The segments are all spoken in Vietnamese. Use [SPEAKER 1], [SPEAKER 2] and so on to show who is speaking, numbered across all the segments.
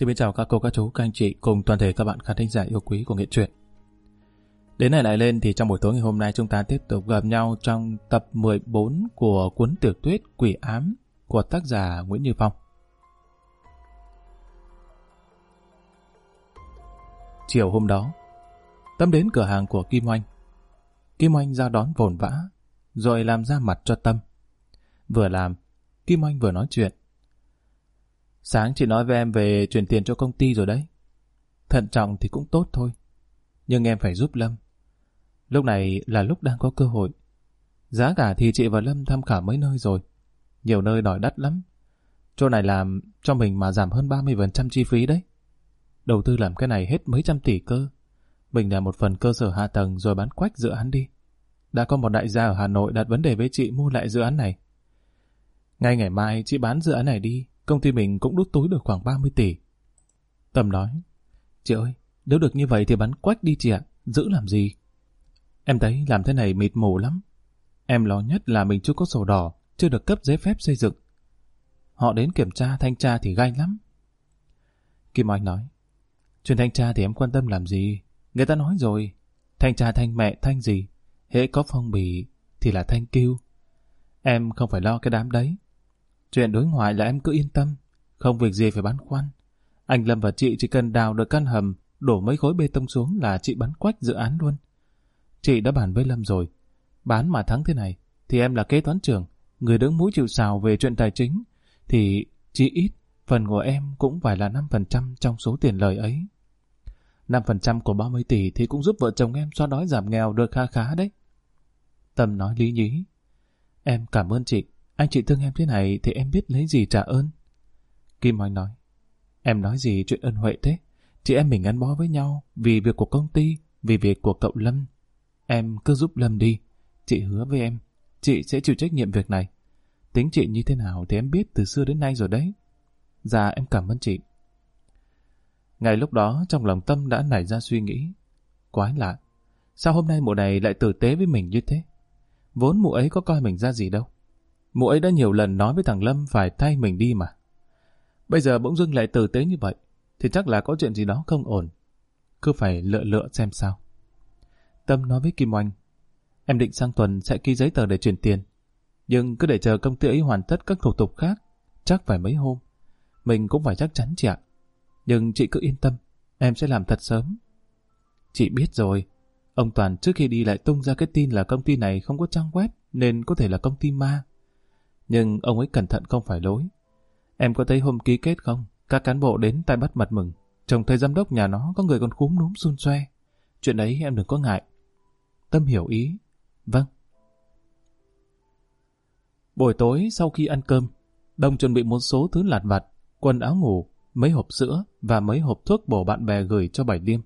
[SPEAKER 1] Xin biết chào các cô, các chú, các anh chị cùng toàn thể các bạn khán thính giả yêu quý của nghệ truyện. Đến này lại lên thì trong buổi tối ngày hôm nay chúng ta tiếp tục gặp nhau trong tập 14 của cuốn tiểu thuyết Quỷ Ám của tác giả Nguyễn Như Phong. Chiều hôm đó, Tâm đến cửa hàng của Kim Oanh. Kim Oanh ra đón vồn vã, rồi làm ra mặt cho Tâm. Vừa làm, Kim Oanh vừa nói chuyện. Sáng chị nói với em về chuyển tiền cho công ty rồi đấy. Thận trọng thì cũng tốt thôi. Nhưng em phải giúp Lâm. Lúc này là lúc đang có cơ hội. Giá cả thì chị và Lâm tham khảo mấy nơi rồi. Nhiều nơi đòi đắt lắm. Chỗ này làm cho mình mà giảm hơn 30% chi phí đấy. Đầu tư làm cái này hết mấy trăm tỷ cơ. Mình là một phần cơ sở hạ tầng rồi bán quách dự án đi. Đã có một đại gia ở Hà Nội đặt vấn đề với chị mua lại dự án này. Ngay ngày mai chị bán dự án này đi, công ty mình cũng đút túi được khoảng 30 tỷ. Tâm nói, chị ơi, nếu được như vậy thì bán quách đi chị ạ, giữ làm gì? Em thấy làm thế này mịt mù lắm. Em lo nhất là mình chưa có sổ đỏ, chưa được cấp giấy phép xây dựng. Họ đến kiểm tra, thanh tra thì gai lắm. Kim Oanh nói, chuyện thanh tra thì em quan tâm làm gì? Người ta nói rồi, thanh tra thanh mẹ thanh gì? Hễ có phong bì thì là thanh kêu. Em không phải lo cái đám đấy. Chuyện đối ngoại là em cứ yên tâm, không việc gì phải băn khoăn. Anh Lâm và chị chỉ cần đào được căn hầm, đổ mấy khối bê tông xuống là chị bắn quách dự án luôn. Chị đã bàn với Lâm rồi. Bán mà thắng thế này, thì em là kế toán trưởng, người đứng mũi chịu xào về chuyện tài chính, thì chỉ ít phần của em cũng phải là 5% trong số tiền lời ấy. 5% của 30 tỷ thì cũng giúp vợ chồng em xóa đói giảm nghèo được kha khá đấy. Tâm nói lý nhí. Em cảm ơn chị, anh chị thương em thế này thì em biết lấy gì trả ơn. Kim Oanh nói, em nói gì chuyện ân huệ thế? Chị em mình gắn bó với nhau vì việc của công ty, vì việc của cậu Lâm. Em cứ giúp Lâm đi. Chị hứa với em, chị sẽ chịu trách nhiệm việc này. Tính chị như thế nào thì em biết từ xưa đến nay rồi đấy. Dạ em cảm ơn chị. Ngày lúc đó trong lòng Tâm đã nảy ra suy nghĩ. Quái lạ, sao hôm nay mụ này lại tử tế với mình như thế? Vốn mụ ấy có coi mình ra gì đâu. Mụ ấy đã nhiều lần nói với thằng Lâm phải thay mình đi mà. Bây giờ bỗng dưng lại tử tế như vậy, thì chắc là có chuyện gì đó không ổn. Cứ phải lựa lựa xem sao. Tâm nói với Kim Oanh, em định sang tuần sẽ ký giấy tờ để chuyển tiền. Nhưng cứ để chờ công ty ấy hoàn tất các thủ tục khác, chắc phải mấy hôm. Mình cũng phải chắc chắn chị ạ. Nhưng chị cứ yên tâm, em sẽ làm thật sớm. Chị biết rồi, ông Toàn trước khi đi lại tung ra cái tin là công ty này không có trang web nên có thể là công ty ma. Nhưng ông ấy cẩn thận không phải lối. Em có thấy hôm ký kết không? Các cán bộ đến tay bắt mặt mừng. Chồng thấy giám đốc nhà nó có người còn khúm núm xun xoe. Chuyện ấy em đừng có ngại. Tâm hiểu ý. Vâng. Buổi tối sau khi ăn cơm, Đông chuẩn bị một số thứ lặt vặt, quần áo ngủ, mấy hộp sữa và mấy hộp thuốc bổ bạn bè gửi cho Bảy Liêm.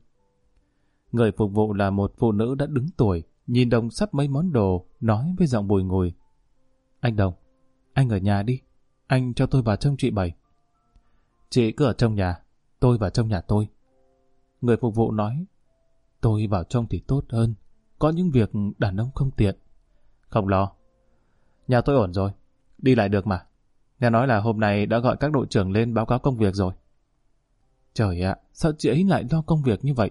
[SPEAKER 1] Người phục vụ là một phụ nữ đã đứng tuổi, nhìn Đồng sắp mấy món đồ, nói với giọng bùi ngùi. Anh Đồng, anh ở nhà đi, anh cho tôi vào trong chị Bảy. Chị cứ ở trong nhà, tôi vào trong nhà tôi. Người phục vụ nói, tôi vào trong thì tốt hơn, có những việc đàn ông không tiện. Không lo, nhà tôi ổn rồi, đi lại được mà. Nghe nói là hôm nay đã gọi các đội trưởng lên báo cáo công việc rồi. Trời ạ, sao chị ấy lại lo công việc như vậy?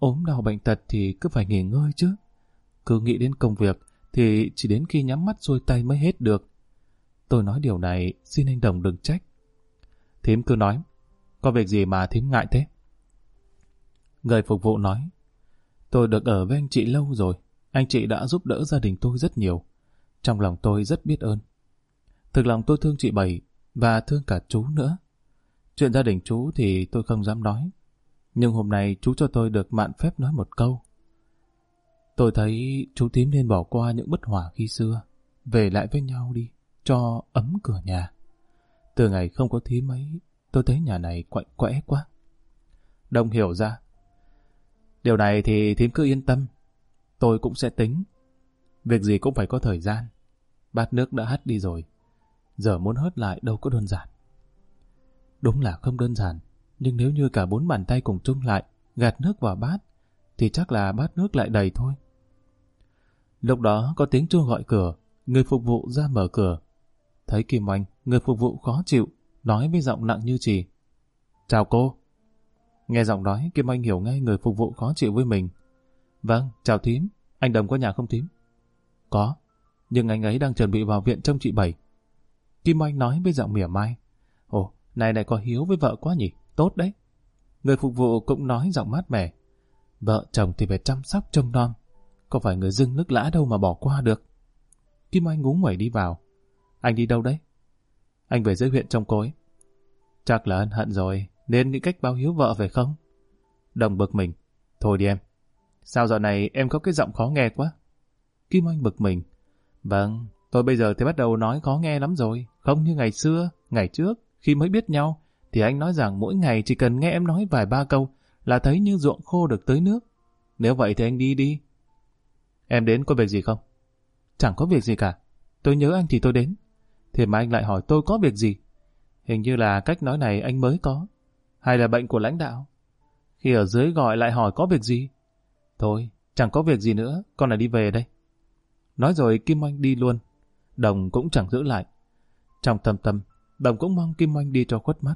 [SPEAKER 1] ốm đau bệnh tật thì cứ phải nghỉ ngơi chứ. Cứ nghĩ đến công việc thì chỉ đến khi nhắm mắt xuôi tay mới hết được. Tôi nói điều này xin anh Đồng đừng trách. Thím cứ nói, có việc gì mà thím ngại thế? Người phục vụ nói, tôi được ở với anh chị lâu rồi, anh chị đã giúp đỡ gia đình tôi rất nhiều. Trong lòng tôi rất biết ơn. Thực lòng tôi thương chị Bảy và thương cả chú nữa. Chuyện gia đình chú thì tôi không dám nói. Nhưng hôm nay chú cho tôi được mạn phép nói một câu. Tôi thấy chú tím nên bỏ qua những bất hòa khi xưa, về lại với nhau đi, cho ấm cửa nhà. Từ ngày không có thím ấy, tôi thấy nhà này quạnh quẽ quá. Đông hiểu ra. Điều này thì thím cứ yên tâm, tôi cũng sẽ tính. Việc gì cũng phải có thời gian. Bát nước đã hắt đi rồi, giờ muốn hớt lại đâu có đơn giản. Đúng là không đơn giản, nhưng nếu như cả bốn bàn tay cùng chung lại, gạt nước vào bát, thì chắc là bát nước lại đầy thôi. Lúc đó có tiếng chuông gọi cửa, người phục vụ ra mở cửa. Thấy Kim Oanh, người phục vụ khó chịu, nói với giọng nặng như chỉ. Chào cô, Nghe giọng nói, Kim Anh hiểu ngay người phục vụ khó chịu với mình. Vâng, chào thím. Anh Đồng có nhà không thím? Có, nhưng anh ấy đang chuẩn bị vào viện trông chị Bảy. Kim Anh nói với giọng mỉa mai. Ồ, này này có hiếu với vợ quá nhỉ, tốt đấy. Người phục vụ cũng nói giọng mát mẻ. Vợ chồng thì phải chăm sóc trông non. Có phải người dưng nước lã đâu mà bỏ qua được. Kim Anh ngúng nguẩy đi vào. Anh đi đâu đấy? Anh về dưới huyện trông cối. Chắc là ân hận rồi, nên nghĩ cách báo hiếu vợ phải không? Đồng bực mình. Thôi đi em. Sao giờ này em có cái giọng khó nghe quá? Kim Anh bực mình. Vâng, tôi bây giờ thì bắt đầu nói khó nghe lắm rồi. Không như ngày xưa, ngày trước, khi mới biết nhau, thì anh nói rằng mỗi ngày chỉ cần nghe em nói vài ba câu là thấy như ruộng khô được tới nước. Nếu vậy thì anh đi đi. Em đến có việc gì không? Chẳng có việc gì cả. Tôi nhớ anh thì tôi đến thế mà anh lại hỏi tôi có việc gì? Hình như là cách nói này anh mới có. Hay là bệnh của lãnh đạo? Khi ở dưới gọi lại hỏi có việc gì? Thôi, chẳng có việc gì nữa, con lại đi về đây. Nói rồi Kim Anh đi luôn. Đồng cũng chẳng giữ lại. Trong tâm tâm, Đồng cũng mong Kim Anh đi cho khuất mắt.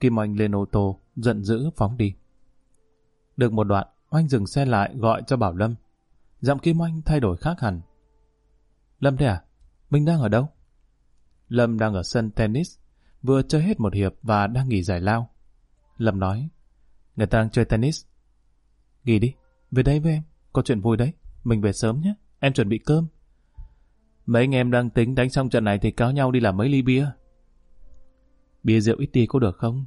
[SPEAKER 1] Kim Anh lên ô tô, giận dữ phóng đi. Được một đoạn, Oanh dừng xe lại gọi cho Bảo Lâm. Giọng Kim Anh thay đổi khác hẳn. Lâm thế à? Mình đang ở đâu? Lâm đang ở sân tennis, vừa chơi hết một hiệp và đang nghỉ giải lao. Lâm nói, người ta đang chơi tennis. Nghỉ đi, về đây với em, có chuyện vui đấy, mình về sớm nhé, em chuẩn bị cơm. Mấy anh em đang tính đánh xong trận này thì cáo nhau đi làm mấy ly bia. Bia rượu ít đi có được không?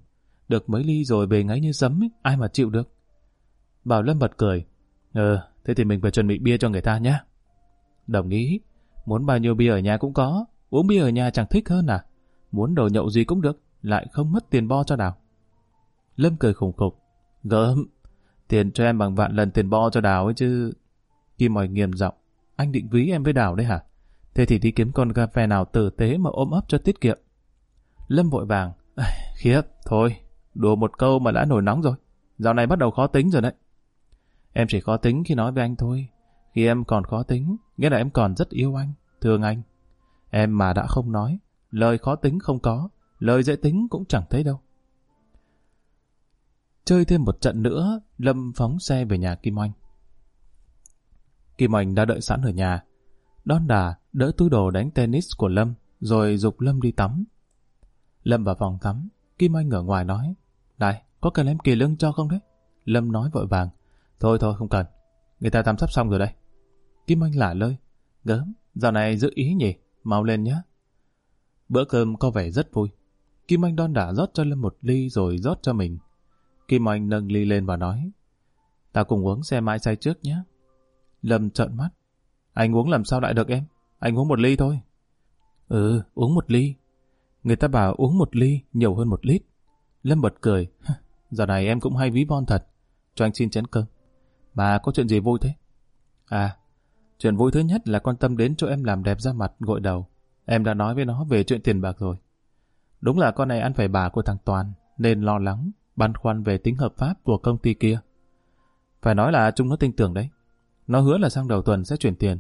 [SPEAKER 1] Được mấy ly rồi về ngáy như sấm, ấy, ai mà chịu được. Bảo Lâm bật cười. Ờ, thế thì mình phải chuẩn bị bia cho người ta nhé. Đồng ý, muốn bao nhiêu bia ở nhà cũng có, uống bia ở nhà chẳng thích hơn à? Muốn đồ nhậu gì cũng được, lại không mất tiền bo cho đào. Lâm cười khủng khục. Gớm, tiền cho em bằng vạn lần tiền bo cho Đào ấy chứ. Kim mỏi nghiêm giọng, anh định ví em với Đào đấy hả? Thế thì đi kiếm con cà phê nào tử tế mà ôm ấp cho tiết kiệm. Lâm vội vàng, khiếp, thôi, đùa một câu mà đã nổi nóng rồi. Dạo này bắt đầu khó tính rồi đấy. Em chỉ khó tính khi nói với anh thôi. Khi em còn khó tính, nghĩa là em còn rất yêu anh, thương anh. Em mà đã không nói, lời khó tính không có, lời dễ tính cũng chẳng thấy đâu. Chơi thêm một trận nữa, Lâm phóng xe về nhà Kim Oanh. Kim Oanh đã đợi sẵn ở nhà. Đón đà, đỡ túi đồ đánh tennis của Lâm, rồi dục Lâm đi tắm. Lâm vào phòng tắm, Kim Anh ở ngoài nói, Này, có cần em kỳ lưng cho không đấy? Lâm nói vội vàng, Thôi thôi không cần, người ta tắm sắp xong rồi đây. Kim Anh lả lơi, gớm, dạo này giữ ý nhỉ, mau lên nhé. Bữa cơm có vẻ rất vui. Kim Anh đon đả rót cho Lâm một ly rồi rót cho mình. Kim Anh nâng ly lên và nói, ta cùng uống xe mãi say trước nhé. Lâm trợn mắt, anh uống làm sao lại được em? Anh uống một ly thôi. Ừ, uống một ly. Người ta bảo uống một ly nhiều hơn một lít. Lâm bật cười. Giờ này em cũng hay ví von thật. Cho anh xin chén cơm. Bà có chuyện gì vui thế? À, chuyện vui thứ nhất là quan tâm đến chỗ em làm đẹp ra mặt gội đầu. Em đã nói với nó về chuyện tiền bạc rồi. Đúng là con này ăn phải bà của thằng Toàn, nên lo lắng, băn khoăn về tính hợp pháp của công ty kia. Phải nói là chúng nó tin tưởng đấy. Nó hứa là sang đầu tuần sẽ chuyển tiền.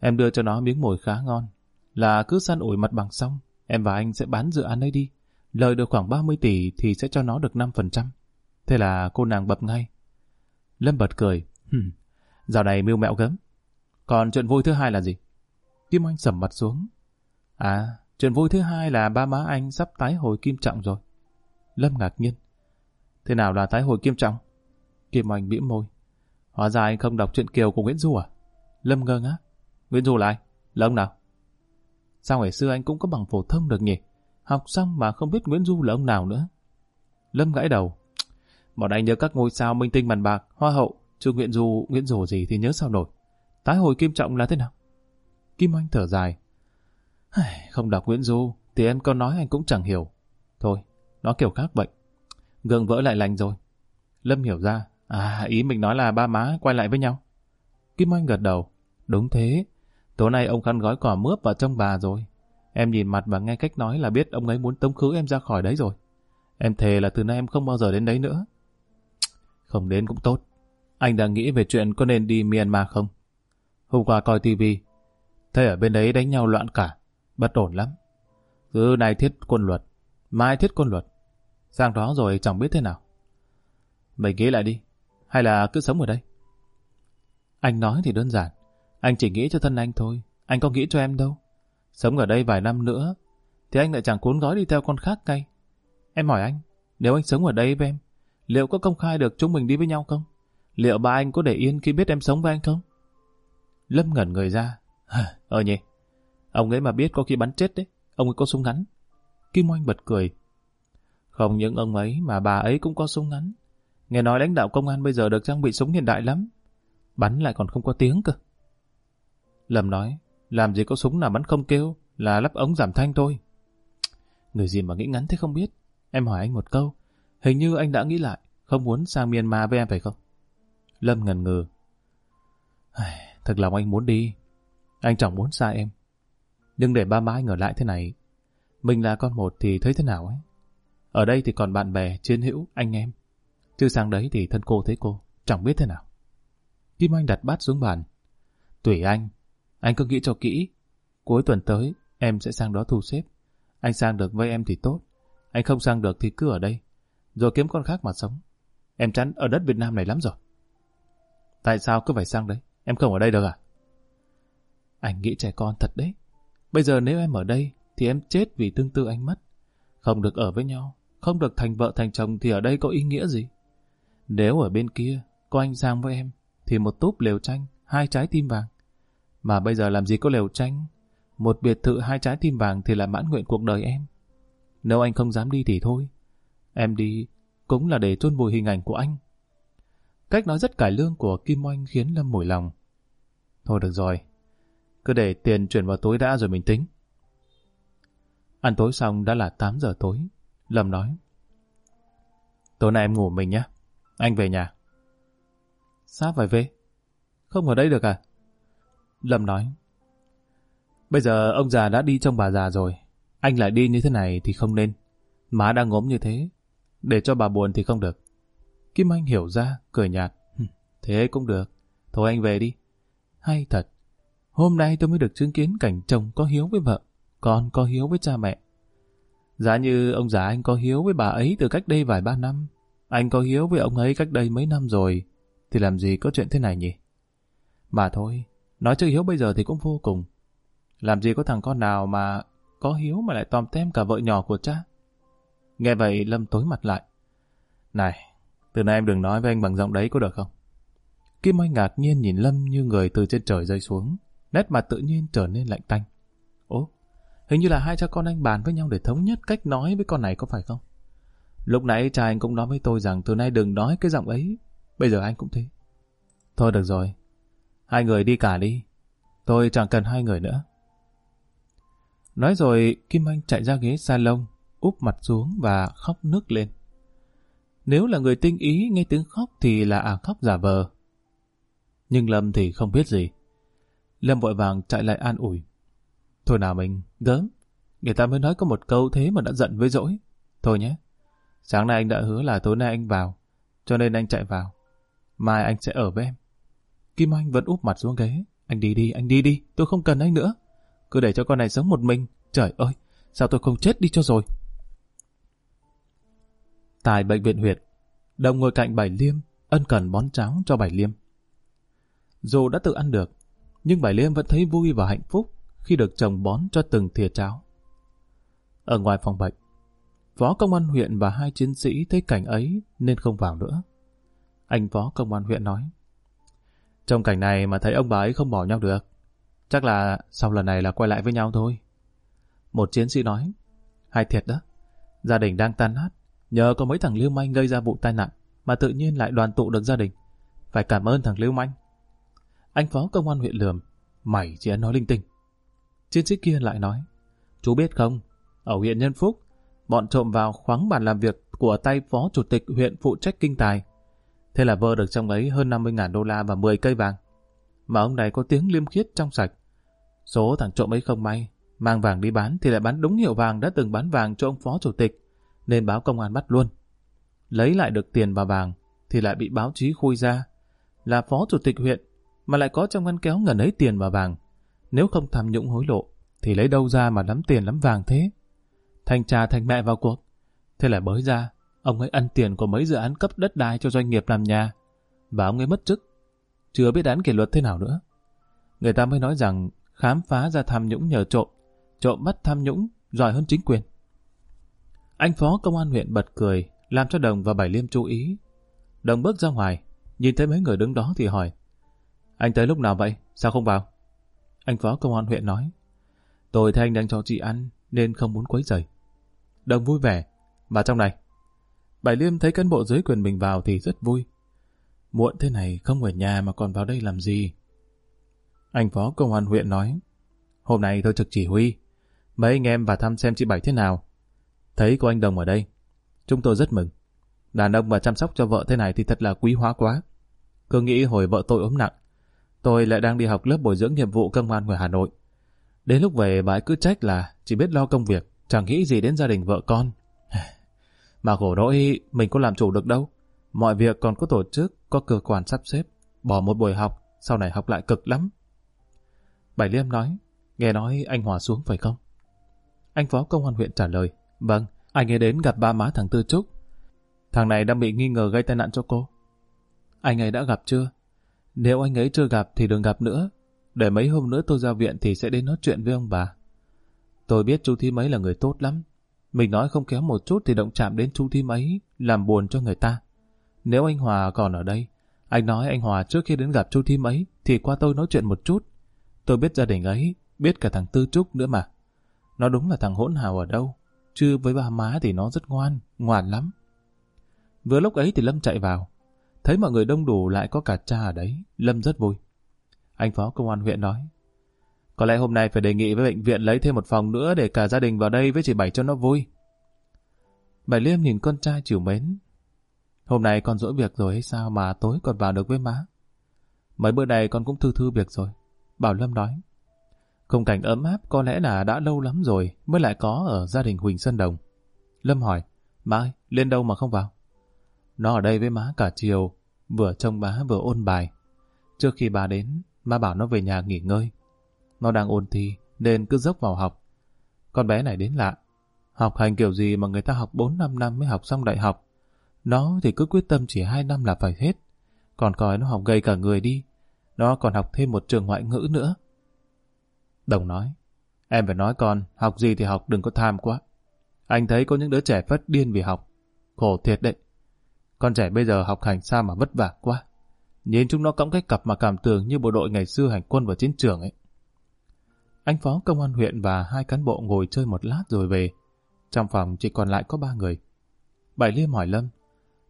[SPEAKER 1] Em đưa cho nó miếng mồi khá ngon. Là cứ săn ủi mặt bằng xong, em và anh sẽ bán dự án ấy đi. Lời được khoảng 30 tỷ thì sẽ cho nó được 5%. Thế là cô nàng bập ngay. Lâm bật cười. Hừm, dạo này mưu mẹo gấm. Còn chuyện vui thứ hai là gì? Kim Anh sầm mặt xuống. À, chuyện vui thứ hai là ba má anh sắp tái hồi kim trọng rồi. Lâm ngạc nhiên. Thế nào là tái hồi kim trọng? Kim Anh bĩu môi. Hóa ra anh không đọc chuyện Kiều của Nguyễn Du à? Lâm ngơ ngác. Nguyễn Du là ai? Là ông nào? Sao ngày xưa anh cũng có bằng phổ thông được nhỉ? Học xong mà không biết Nguyễn Du là ông nào nữa. Lâm gãi đầu. Bọn anh nhớ các ngôi sao minh tinh màn bạc, hoa hậu, chứ Nguyễn Du, Nguyễn Du gì thì nhớ sao nổi. Tái hồi Kim Trọng là thế nào? Kim Anh thở dài. Không đọc Nguyễn Du, thì em có nói anh cũng chẳng hiểu. Thôi, nó kiểu khác bệnh. Gương vỡ lại lành rồi. Lâm hiểu ra. À, ý mình nói là ba má quay lại với nhau. Kim Anh gật đầu. Đúng thế. Tối nay ông khăn gói cỏ mướp vào trong bà rồi. Em nhìn mặt và nghe cách nói là biết ông ấy muốn tống khứ em ra khỏi đấy rồi. Em thề là từ nay em không bao giờ đến đấy nữa. Không đến cũng tốt. Anh đang nghĩ về chuyện có nên đi Myanmar không? Hôm qua coi tivi, thấy ở bên đấy đánh nhau loạn cả, bất ổn lắm. Cứ nay thiết quân luật, mai thiết quân luật. Sang đó rồi chẳng biết thế nào. Mày nghĩ lại đi. Hay là cứ sống ở đây? Anh nói thì đơn giản. Anh chỉ nghĩ cho thân anh thôi. Anh có nghĩ cho em đâu. Sống ở đây vài năm nữa, thì anh lại chẳng cuốn gói đi theo con khác ngay. Em hỏi anh, nếu anh sống ở đây với em, liệu có công khai được chúng mình đi với nhau không? Liệu ba anh có để yên khi biết em sống với anh không? Lâm ngẩn người ra. Ờ nhỉ, ông ấy mà biết có khi bắn chết đấy, ông ấy có súng ngắn. Kim Oanh bật cười. Không những ông ấy mà bà ấy cũng có súng ngắn. Nghe nói lãnh đạo công an bây giờ được trang bị súng hiện đại lắm. Bắn lại còn không có tiếng cơ. Lâm nói, làm gì có súng nào bắn không kêu, là lắp ống giảm thanh thôi. Người gì mà nghĩ ngắn thế không biết. Em hỏi anh một câu, hình như anh đã nghĩ lại, không muốn sang Myanmar với em phải không? Lâm ngần ngừ. Thật lòng anh muốn đi. Anh chẳng muốn xa em. Nhưng để ba má anh ở lại thế này, mình là con một thì thấy thế nào ấy? Ở đây thì còn bạn bè, chiến hữu, anh em. Chứ sang đấy thì thân cô thấy cô, chẳng biết thế nào. Kim Anh đặt bát xuống bàn. Tùy anh, anh cứ nghĩ cho kỹ. Cuối tuần tới, em sẽ sang đó thu xếp. Anh sang được với em thì tốt. Anh không sang được thì cứ ở đây. Rồi kiếm con khác mà sống. Em chán ở đất Việt Nam này lắm rồi. Tại sao cứ phải sang đấy? Em không ở đây được à? Anh nghĩ trẻ con thật đấy. Bây giờ nếu em ở đây, thì em chết vì tương tư anh mất. Không được ở với nhau, không được thành vợ thành chồng thì ở đây có ý nghĩa gì? Nếu ở bên kia, có anh giang với em, thì một túp lều tranh, hai trái tim vàng. Mà bây giờ làm gì có lều tranh? Một biệt thự hai trái tim vàng thì là mãn nguyện cuộc đời em. Nếu anh không dám đi thì thôi. Em đi cũng là để chôn vùi hình ảnh của anh. Cách nói rất cải lương của Kim Oanh khiến Lâm mùi lòng. Thôi được rồi, cứ để tiền chuyển vào túi đã rồi mình tính. Ăn tối xong đã là 8 giờ tối. Lâm nói. Tối nay em ngủ mình nhé. Anh về nhà. Sao phải về? Không ở đây được à? Lâm nói. Bây giờ ông già đã đi trong bà già rồi. Anh lại đi như thế này thì không nên. Má đang ngốm như thế. Để cho bà buồn thì không được. Kim Anh hiểu ra, cười nhạt. Thế cũng được. Thôi anh về đi. Hay thật. Hôm nay tôi mới được chứng kiến cảnh chồng có hiếu với vợ, con có hiếu với cha mẹ. Giá như ông già anh có hiếu với bà ấy từ cách đây vài ba năm, anh có hiếu với ông ấy cách đây mấy năm rồi, thì làm gì có chuyện thế này nhỉ? Mà thôi, nói chứ hiếu bây giờ thì cũng vô cùng. Làm gì có thằng con nào mà có hiếu mà lại tòm tem cả vợ nhỏ của cha? Nghe vậy Lâm tối mặt lại. Này, từ nay em đừng nói với anh bằng giọng đấy có được không? Kim Anh ngạc nhiên nhìn Lâm như người từ trên trời rơi xuống, nét mặt tự nhiên trở nên lạnh tanh. Ố, hình như là hai cha con anh bàn với nhau để thống nhất cách nói với con này có phải không? Lúc nãy cha anh cũng nói với tôi rằng từ nay đừng nói cái giọng ấy, bây giờ anh cũng thế. Thôi được rồi, hai người đi cả đi, tôi chẳng cần hai người nữa. Nói rồi, Kim Anh chạy ra ghế salon, úp mặt xuống và khóc nước lên. Nếu là người tinh ý nghe tiếng khóc thì là à khóc giả vờ. Nhưng Lâm thì không biết gì. Lâm vội vàng chạy lại an ủi. Thôi nào mình, gớm. Người ta mới nói có một câu thế mà đã giận với dỗi. Thôi nhé. Sáng nay anh đã hứa là tối nay anh vào, cho nên anh chạy vào. Mai anh sẽ ở với em. Kim Anh vẫn úp mặt xuống ghế. Anh đi đi, anh đi đi, tôi không cần anh nữa. Cứ để cho con này sống một mình. Trời ơi, sao tôi không chết đi cho rồi. Tại bệnh viện huyệt, Đồng ngồi cạnh Bảy Liêm, ân cần bón cháo cho Bảy Liêm. Dù đã tự ăn được, nhưng Bảy Liêm vẫn thấy vui và hạnh phúc khi được chồng bón cho từng thìa cháo. Ở ngoài phòng bệnh, phó công an huyện và hai chiến sĩ thấy cảnh ấy nên không vào nữa. Anh phó công an huyện nói, Trong cảnh này mà thấy ông bà ấy không bỏ nhau được, chắc là sau lần này là quay lại với nhau thôi. Một chiến sĩ nói, hay thiệt đó, gia đình đang tan nát, nhờ có mấy thằng lưu manh gây ra vụ tai nạn mà tự nhiên lại đoàn tụ được gia đình. Phải cảm ơn thằng lưu manh. Anh phó công an huyện lườm, mày chỉ ăn nói linh tinh. Chiến sĩ kia lại nói, chú biết không, ở huyện Nhân Phúc, bọn trộm vào khoáng bàn làm việc của tay phó chủ tịch huyện phụ trách kinh tài. Thế là vơ được trong ấy hơn 50.000 đô la và 10 cây vàng. Mà ông này có tiếng liêm khiết trong sạch. Số thằng trộm ấy không may, mang vàng đi bán thì lại bán đúng hiệu vàng đã từng bán vàng cho ông phó chủ tịch, nên báo công an bắt luôn. Lấy lại được tiền và vàng thì lại bị báo chí khui ra là phó chủ tịch huyện mà lại có trong ngăn kéo ngần ấy tiền và vàng. Nếu không tham nhũng hối lộ, thì lấy đâu ra mà lắm tiền lắm vàng thế? Thành trà thành mẹ vào cuộc. Thế là bới ra, Ông ấy ăn tiền của mấy dự án cấp đất đai cho doanh nghiệp làm nhà. Và ông ấy mất chức. Chưa biết án kỷ luật thế nào nữa. Người ta mới nói rằng khám phá ra tham nhũng nhờ trộm. Trộm bắt tham nhũng giỏi hơn chính quyền. Anh phó công an huyện bật cười, làm cho Đồng và Bảy Liêm chú ý. Đồng bước ra ngoài, nhìn thấy mấy người đứng đó thì hỏi. Anh tới lúc nào vậy? Sao không vào? Anh phó công an huyện nói. Tôi thấy anh đang cho chị ăn, nên không muốn quấy rầy. Đồng vui vẻ. Vào trong này. Bảy Liêm thấy cán bộ dưới quyền mình vào thì rất vui. Muộn thế này không ở nhà mà còn vào đây làm gì? Anh phó công an huyện nói. Hôm nay tôi trực chỉ huy. Mấy anh em vào thăm xem chị Bảy thế nào. Thấy có anh Đồng ở đây. Chúng tôi rất mừng. Đàn ông mà chăm sóc cho vợ thế này thì thật là quý hóa quá. Cứ nghĩ hồi vợ tôi ốm nặng. Tôi lại đang đi học lớp bồi dưỡng nhiệm vụ công an ngoài Hà Nội. Đến lúc về bà ấy cứ trách là chỉ biết lo công việc, chẳng nghĩ gì đến gia đình vợ con. Mà khổ nỗi mình có làm chủ được đâu. Mọi việc còn có tổ chức, có cơ quan sắp xếp. Bỏ một buổi học, sau này học lại cực lắm. Bảy Liêm nói, nghe nói anh Hòa xuống phải không? Anh phó công an huyện trả lời, vâng, anh ấy đến gặp ba má thằng Tư Trúc. Thằng này đang bị nghi ngờ gây tai nạn cho cô. Anh ấy đã gặp chưa? Nếu anh ấy chưa gặp thì đừng gặp nữa. Để mấy hôm nữa tôi ra viện thì sẽ đến nói chuyện với ông bà. Tôi biết chú Thím ấy là người tốt lắm. Mình nói không kéo một chút thì động chạm đến chú Thím ấy, làm buồn cho người ta. Nếu anh Hòa còn ở đây, anh nói anh Hòa trước khi đến gặp chú Thím ấy thì qua tôi nói chuyện một chút. Tôi biết gia đình ấy, biết cả thằng Tư Trúc nữa mà. Nó đúng là thằng hỗn hào ở đâu. Chứ với ba má thì nó rất ngoan, ngoan lắm. Vừa lúc ấy thì Lâm chạy vào. Thấy mọi người đông đủ lại có cả cha ở đấy, Lâm rất vui. Anh phó công an huyện nói, có lẽ hôm nay phải đề nghị với bệnh viện lấy thêm một phòng nữa để cả gia đình vào đây với chị Bảy cho nó vui. Bảy Liêm nhìn con trai chiều mến. Hôm nay con dỗi việc rồi hay sao mà tối còn vào được với má? Mấy bữa này con cũng thư thư việc rồi. Bảo Lâm nói. Khung cảnh ấm áp có lẽ là đã lâu lắm rồi mới lại có ở gia đình Huỳnh Sơn Đồng. Lâm hỏi, má ơi, lên đâu mà không vào? Nó ở đây với má cả chiều, vừa trông má vừa ôn bài. Trước khi bà đến, má bảo nó về nhà nghỉ ngơi. Nó đang ôn thi, nên cứ dốc vào học. Con bé này đến lạ. Học hành kiểu gì mà người ta học 4-5 năm mới học xong đại học. Nó thì cứ quyết tâm chỉ 2 năm là phải hết. Còn coi nó học gây cả người đi. Nó còn học thêm một trường ngoại ngữ nữa. Đồng nói, em phải nói con, học gì thì học đừng có tham quá. Anh thấy có những đứa trẻ phát điên vì học. Khổ thiệt đấy. Con trẻ bây giờ học hành sao mà vất vả quá. Nhìn chúng nó cõng cái cặp mà cảm tưởng như bộ đội ngày xưa hành quân vào chiến trường ấy. Anh phó công an huyện và hai cán bộ ngồi chơi một lát rồi về. Trong phòng chỉ còn lại có ba người. Bảy Liêm hỏi Lâm,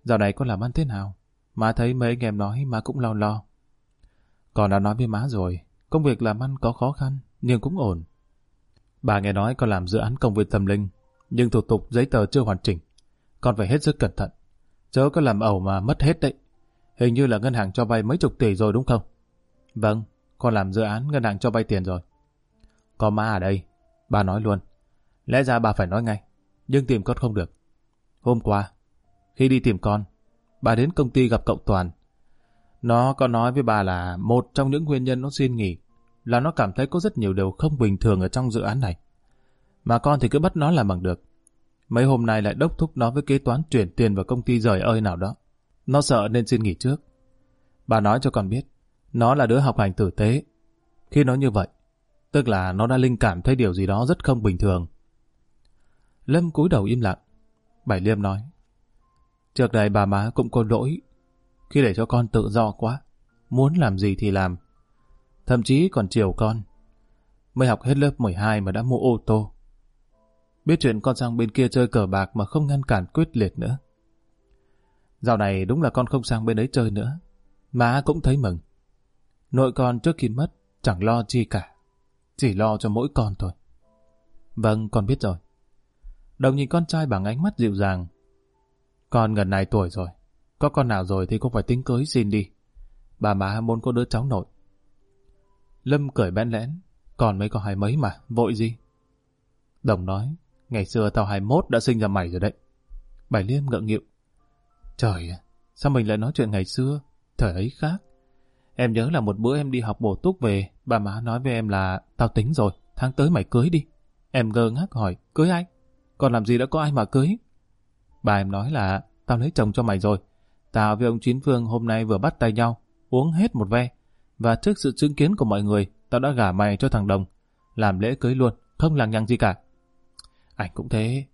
[SPEAKER 1] dạo này con làm ăn thế nào? Má thấy mấy anh em nói má cũng lo lo. Con đã nói với má rồi, công việc làm ăn có khó khăn, nhưng cũng ổn. Bà nghe nói con làm dự án công viên tâm linh, nhưng thủ tục giấy tờ chưa hoàn chỉnh. Con phải hết sức cẩn thận. Chớ có làm ẩu mà mất hết đấy. Hình như là ngân hàng cho vay mấy chục tỷ rồi đúng không? Vâng, con làm dự án ngân hàng cho vay tiền rồi. Có ma ở đây. Bà nói luôn. Lẽ ra bà phải nói ngay. Nhưng tìm con không được. Hôm qua, khi đi tìm con, bà đến công ty gặp cậu Toàn. Nó có nói với bà là một trong những nguyên nhân nó xin nghỉ là nó cảm thấy có rất nhiều điều không bình thường ở trong dự án này. Mà con thì cứ bắt nó làm bằng được. Mấy hôm nay lại đốc thúc nó với kế toán chuyển tiền vào công ty rời ơi nào đó. Nó sợ nên xin nghỉ trước. Bà nói cho con biết, nó là đứa học hành tử tế. Khi nó như vậy, tức là nó đã linh cảm thấy điều gì đó rất không bình thường. Lâm cúi đầu im lặng. Bảy Liêm nói, trước đây bà má cũng có lỗi khi để cho con tự do quá, muốn làm gì thì làm. Thậm chí còn chiều con. Mới học hết lớp 12 mà đã mua ô tô. Biết chuyện con sang bên kia chơi cờ bạc mà không ngăn cản quyết liệt nữa. Dạo này đúng là con không sang bên ấy chơi nữa. Má cũng thấy mừng. Nội con trước khi mất chẳng lo chi cả. Chỉ lo cho mỗi con thôi. Vâng, con biết rồi. Đồng nhìn con trai bằng ánh mắt dịu dàng. Con gần này tuổi rồi. Có con nào rồi thì cũng phải tính cưới xin đi. Bà má muốn có đứa cháu nội. Lâm cười bẽn lẽn. Còn mấy có hai mấy mà, vội gì? Đồng nói, ngày xưa tao 21 đã sinh ra mày rồi đấy. Bảy Liêm ngượng nghịu. Trời sao mình lại nói chuyện ngày xưa? Thời ấy khác. Em nhớ là một bữa em đi học bổ túc về, bà má nói với em là tao tính rồi, tháng tới mày cưới đi. Em ngơ ngác hỏi, cưới ai? Còn làm gì đã có ai mà cưới? Bà em nói là tao lấy chồng cho mày rồi. Tao với ông Chín Phương hôm nay vừa bắt tay nhau, uống hết một ve. Và trước sự chứng kiến của mọi người, tao đã gả mày cho thằng Đồng. Làm lễ cưới luôn, không lằng nhằng gì cả. Anh cũng thế.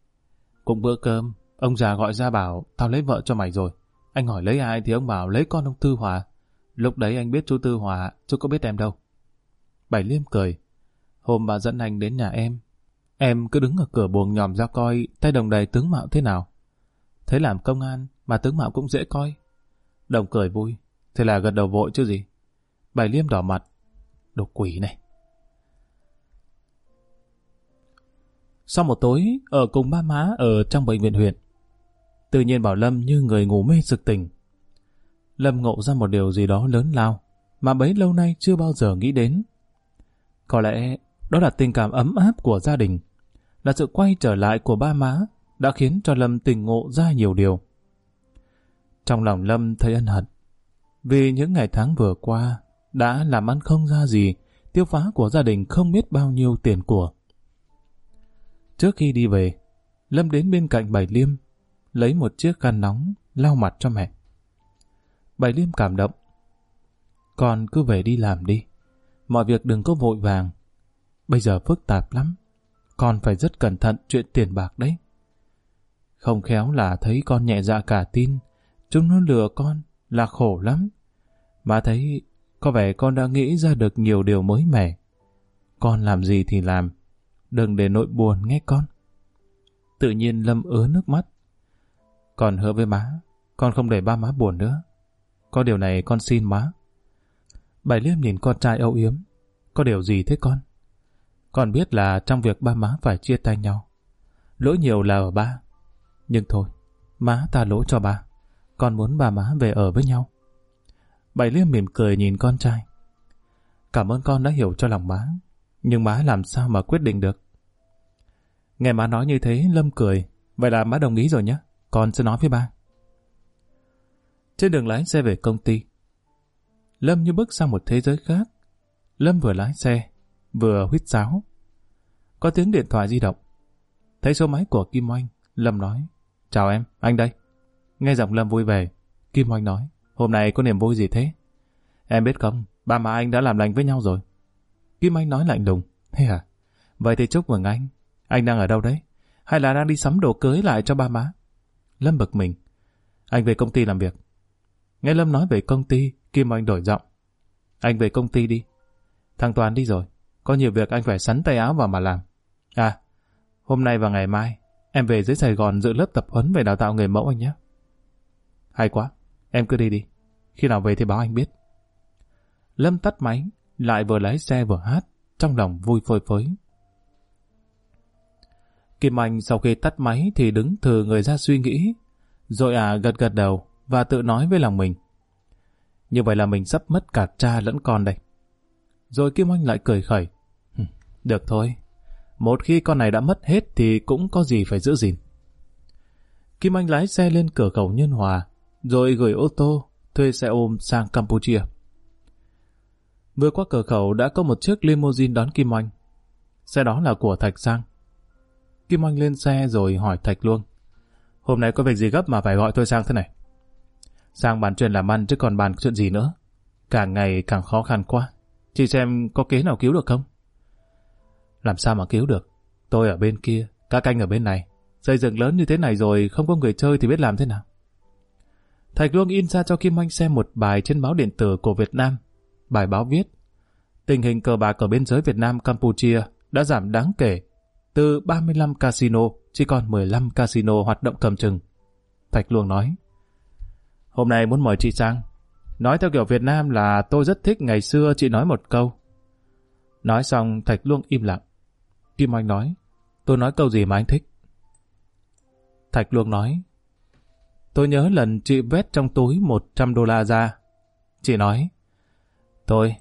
[SPEAKER 1] Cũng bữa cơm, ông già gọi ra bảo tao lấy vợ cho mày rồi. Anh hỏi lấy ai thì ông bảo lấy con ông Tư Hòa. Lúc đấy anh biết chú Tư Hòa, chú có biết em đâu. Bảy Liêm cười. Hôm bà dẫn anh đến nhà em, em cứ đứng ở cửa buồng nhòm ra coi tay đồng đầy tướng mạo thế nào. Thấy làm công an mà tướng mạo cũng dễ coi. Đồng cười vui, thế là gật đầu vội chứ gì. Bảy Liêm đỏ mặt. Đồ quỷ này. Sau một tối, ở cùng ba má ở trong bệnh viện huyện, tự nhiên Bảo Lâm như người ngủ mê sực tỉnh. Lâm ngộ ra một điều gì đó lớn lao, mà bấy lâu nay chưa bao giờ nghĩ đến. Có lẽ đó là tình cảm ấm áp của gia đình, là sự quay trở lại của ba má đã khiến cho Lâm tình ngộ ra nhiều điều. Trong lòng Lâm thấy ân hận, vì những ngày tháng vừa qua đã làm ăn không ra gì, tiêu phá của gia đình không biết bao nhiêu tiền của. Trước khi đi về, Lâm đến bên cạnh Bảy Liêm, lấy một chiếc khăn nóng, lau mặt cho mẹ. Bảy Liêm cảm động. Con cứ về đi làm đi. Mọi việc đừng có vội vàng. Bây giờ phức tạp lắm. Con phải rất cẩn thận chuyện tiền bạc đấy. Không khéo là thấy con nhẹ dạ cả tin. Chúng nó lừa con là khổ lắm. Má thấy có vẻ con đã nghĩ ra được nhiều điều mới mẻ. Con làm gì thì làm. Đừng để nội buồn nghe con. Tự nhiên Lâm ứa nước mắt. Con hứa với má, con không để ba má buồn nữa. Có điều này con xin má. Bảy Liêm nhìn con trai âu yếm. Có điều gì thế con? Con biết là trong việc ba má phải chia tay nhau. Lỗi nhiều là ở ba. Nhưng thôi, má ta lỗi cho ba. Con muốn ba má về ở với nhau. Bảy Liêm mỉm cười nhìn con trai. Cảm ơn con đã hiểu cho lòng má. Nhưng má làm sao mà quyết định được? Nghe má nói như thế, Lâm cười. Vậy là má đồng ý rồi nhé. Con sẽ nói với ba. Trên đường lái xe về công ty, Lâm như bước sang một thế giới khác. Lâm vừa lái xe, vừa huýt sáo. Có tiếng điện thoại di động. Thấy số máy của Kim Oanh, Lâm nói, Chào em, anh đây. Nghe giọng Lâm vui vẻ, Kim Oanh nói, hôm nay có niềm vui gì thế? Em biết không, ba má anh đã làm lành với nhau rồi. Kim Anh nói lạnh lùng, thế à? Vậy thì chúc mừng anh. Anh đang ở đâu đấy? Hay là đang đi sắm đồ cưới lại cho ba má? Lâm bực mình. Anh về công ty làm việc. Nghe Lâm nói về công ty, Kim Anh đổi giọng. Anh về công ty đi. Thằng Toàn đi rồi. Có nhiều việc anh phải sắn tay áo vào mà làm. À, hôm nay và ngày mai, em về dưới Sài Gòn dự lớp tập huấn về đào tạo người mẫu anh nhé. Hay quá, em cứ đi đi. Khi nào về thì báo anh biết. Lâm tắt máy, lại vừa lái xe vừa hát, trong lòng vui phơi phới. Kim Anh sau khi tắt máy thì đứng thừ người ra suy nghĩ, rồi à gật gật đầu và tự nói với lòng mình. Như vậy là mình sắp mất cả cha lẫn con đây. Rồi Kim Anh lại cười khẩy. Được thôi, một khi con này đã mất hết thì cũng có gì phải giữ gìn. Kim Anh lái xe lên cửa khẩu Nhân Hòa, rồi gửi ô tô, thuê xe ôm sang Campuchia. Vừa qua cửa khẩu đã có một chiếc limousine đón Kim Anh. Xe đó là của Thạch Sang. Kim Anh lên xe rồi hỏi Thạch luôn. Hôm nay có việc gì gấp mà phải gọi tôi sang thế này? Sang bàn chuyện làm ăn chứ còn bàn chuyện gì nữa. Càng ngày càng khó khăn quá. Chị xem có kế nào cứu được không? Làm sao mà cứu được? Tôi ở bên kia, các anh ở bên này. Xây dựng lớn như thế này rồi không có người chơi thì biết làm thế nào? Thạch Luông in ra cho Kim Anh xem một bài trên báo điện tử của Việt Nam. Bài báo viết, Tình hình cờ bạc ở biên giới Việt Nam Campuchia đã giảm đáng kể từ 35 casino, chỉ còn 15 casino hoạt động cầm chừng. Thạch Luông nói, Hôm nay muốn mời chị sang. Nói theo kiểu Việt Nam là tôi rất thích ngày xưa chị nói một câu. Nói xong, Thạch Luông im lặng. Kim Anh nói, Tôi nói câu gì mà anh thích? Thạch Luông nói Tôi nhớ lần chị vét trong túi 100 đô la ra. Chị nói Tôi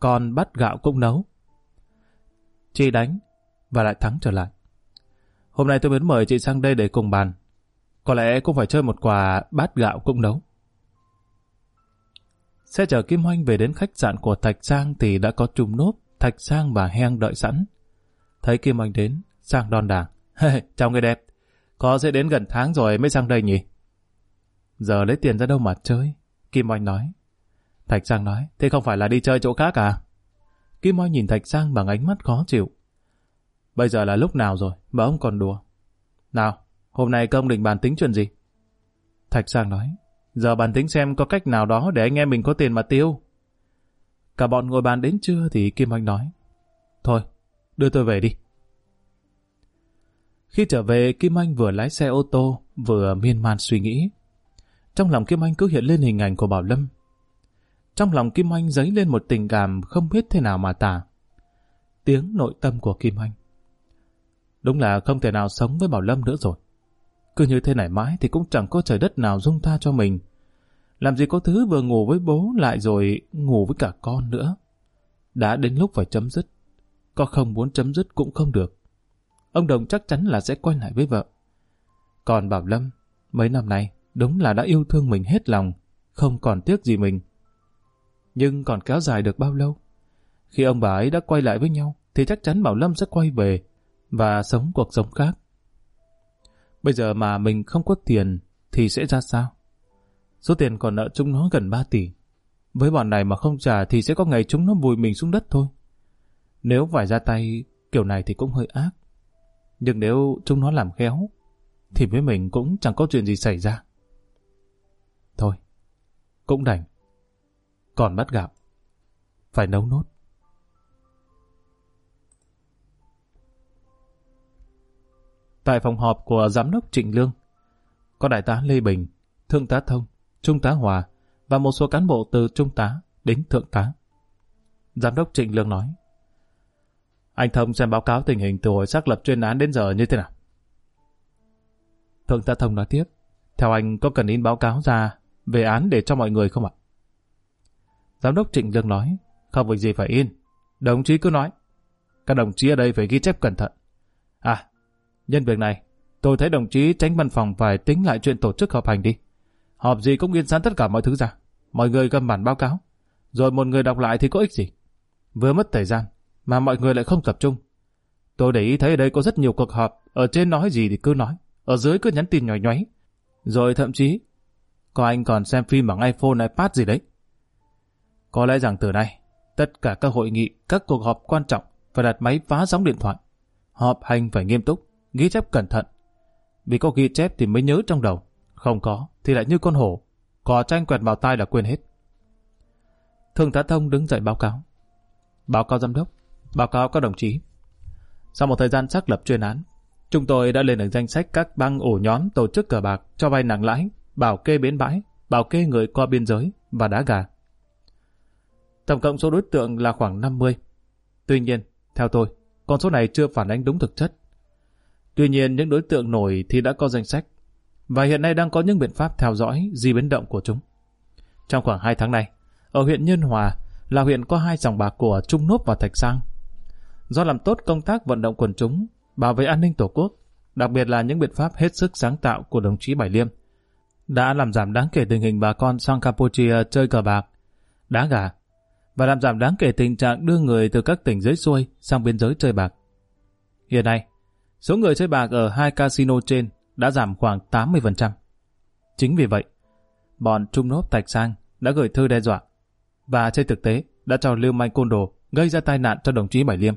[SPEAKER 1] Con bắt gạo cũng nấu. Chị đánh và lại thắng trở lại. Hôm nay tôi muốn mời chị sang đây để cùng bàn. Có lẽ cũng phải chơi một quà bát gạo cũng nấu. Xe chở Kim Hoanh về đến khách sạn của Thạch Sang thì đã có trùng nốt Thạch Sang và Heng đợi sẵn. Thấy Kim Hoanh đến, Sang đòn đảng. Chào người đẹp. Có sẽ đến gần tháng rồi mới sang đây nhỉ? Giờ lấy tiền ra đâu mà chơi? Kim Oanh nói. Thạch Sang nói, thế không phải là đi chơi chỗ khác à? Kim Oanh nhìn Thạch Sang bằng ánh mắt khó chịu. Bây giờ là lúc nào rồi mà ông còn đùa? Nào, hôm nay công định bàn tính chuyện gì? Thạch Sang nói, giờ bàn tính xem có cách nào đó để anh em mình có tiền mà tiêu. Cả bọn ngồi bàn đến trưa thì Kim Oanh nói, thôi, đưa tôi về đi. Khi trở về, Kim Anh vừa lái xe ô tô, vừa miên man suy nghĩ. Trong lòng Kim Anh cứ hiện lên hình ảnh của Bảo Lâm. Trong lòng Kim Anh dấy lên một tình cảm không biết thế nào mà tả. Tiếng nội tâm của Kim Anh. Đúng là không thể nào sống với Bảo Lâm nữa rồi. Cứ như thế này mãi thì cũng chẳng có trời đất nào dung tha cho mình. Làm gì có thứ vừa ngủ với bố lại rồi ngủ với cả con nữa. Đã đến lúc phải chấm dứt. Có không muốn chấm dứt cũng không được. Ông Đồng chắc chắn là sẽ quay lại với vợ. Còn Bảo Lâm, mấy năm nay, đúng là đã yêu thương mình hết lòng, không còn tiếc gì mình. Nhưng còn kéo dài được bao lâu? Khi ông bà ấy đã quay lại với nhau, thì chắc chắn Bảo Lâm sẽ quay về và sống cuộc sống khác. Bây giờ mà mình không có tiền thì sẽ ra sao? Số tiền còn nợ chúng nó gần 3 tỷ. Với bọn này mà không trả thì sẽ có ngày chúng nó vùi mình xuống đất thôi. Nếu phải ra tay kiểu này thì cũng hơi ác. Nhưng nếu chúng nó làm khéo, thì với mình cũng chẳng có chuyện gì xảy ra. Thôi, cũng đành. Còn bắt gạo, phải nấu nốt. Tại phòng họp của Giám đốc Trịnh Lương, có Đại tá Lê Bình, Thượng tá Thông, Trung tá Hòa và một số cán bộ từ Trung tá đến Thượng tá. Giám đốc Trịnh Lương nói, anh Thông xem báo cáo tình hình từ hồi xác lập chuyên án đến giờ như thế nào. Thượng tá Thông nói tiếp, theo anh có cần in báo cáo ra về án để cho mọi người không ạ? Giám đốc Trịnh Lương nói, không việc gì phải in. Đồng chí cứ nói. Các đồng chí ở đây phải ghi chép cẩn thận. À, nhân việc này, tôi thấy đồng chí tránh văn phòng phải tính lại chuyện tổ chức họp hành đi. Họp gì cũng yên sẵn tất cả mọi thứ ra. Mọi người cầm bản báo cáo. Rồi một người đọc lại thì có ích gì. Vừa mất thời gian, mà mọi người lại không tập trung. Tôi để ý thấy ở đây có rất nhiều cuộc họp, ở trên nói gì thì cứ nói, ở dưới cứ nhắn tin nhòi nhoáy. Rồi thậm chí, có anh còn xem phim bằng iPhone, iPad gì đấy. Có lẽ rằng từ nay, tất cả các hội nghị, các cuộc họp quan trọng phải đặt máy phá sóng điện thoại. Họp hành phải nghiêm túc, ghi chép cẩn thận. Vì có ghi chép thì mới nhớ trong đầu, không có thì lại như con hổ, có tranh quẹt vào tai là quên hết. Thường tá thông đứng dậy báo cáo. Báo cáo giám đốc, Báo cáo các đồng chí. Sau một thời gian xác lập chuyên án, chúng tôi đã lên được danh sách các băng ổ nhóm tổ chức cờ bạc cho vay nặng lãi, bảo kê bến bãi, bảo kê người qua biên giới và đá gà. Tổng cộng số đối tượng là khoảng 50. Tuy nhiên, theo tôi, con số này chưa phản ánh đúng thực chất. Tuy nhiên, những đối tượng nổi thì đã có danh sách, và hiện nay đang có những biện pháp theo dõi di biến động của chúng. Trong khoảng 2 tháng này, ở huyện Nhân Hòa là huyện có hai dòng bạc của Trung Nốt và Thạch Sang do làm tốt công tác vận động quần chúng, bảo vệ an ninh tổ quốc, đặc biệt là những biện pháp hết sức sáng tạo của đồng chí Bảy Liêm, đã làm giảm đáng kể tình hình bà con sang Campuchia chơi cờ bạc, đá gà, và làm giảm đáng kể tình trạng đưa người từ các tỉnh dưới xuôi sang biên giới chơi bạc. Hiện nay, số người chơi bạc ở hai casino trên đã giảm khoảng 80%. Chính vì vậy, bọn Trung Nốt Tạch Sang đã gửi thư đe dọa và trên thực tế đã cho lưu manh côn đồ gây ra tai nạn cho đồng chí Bảy Liêm.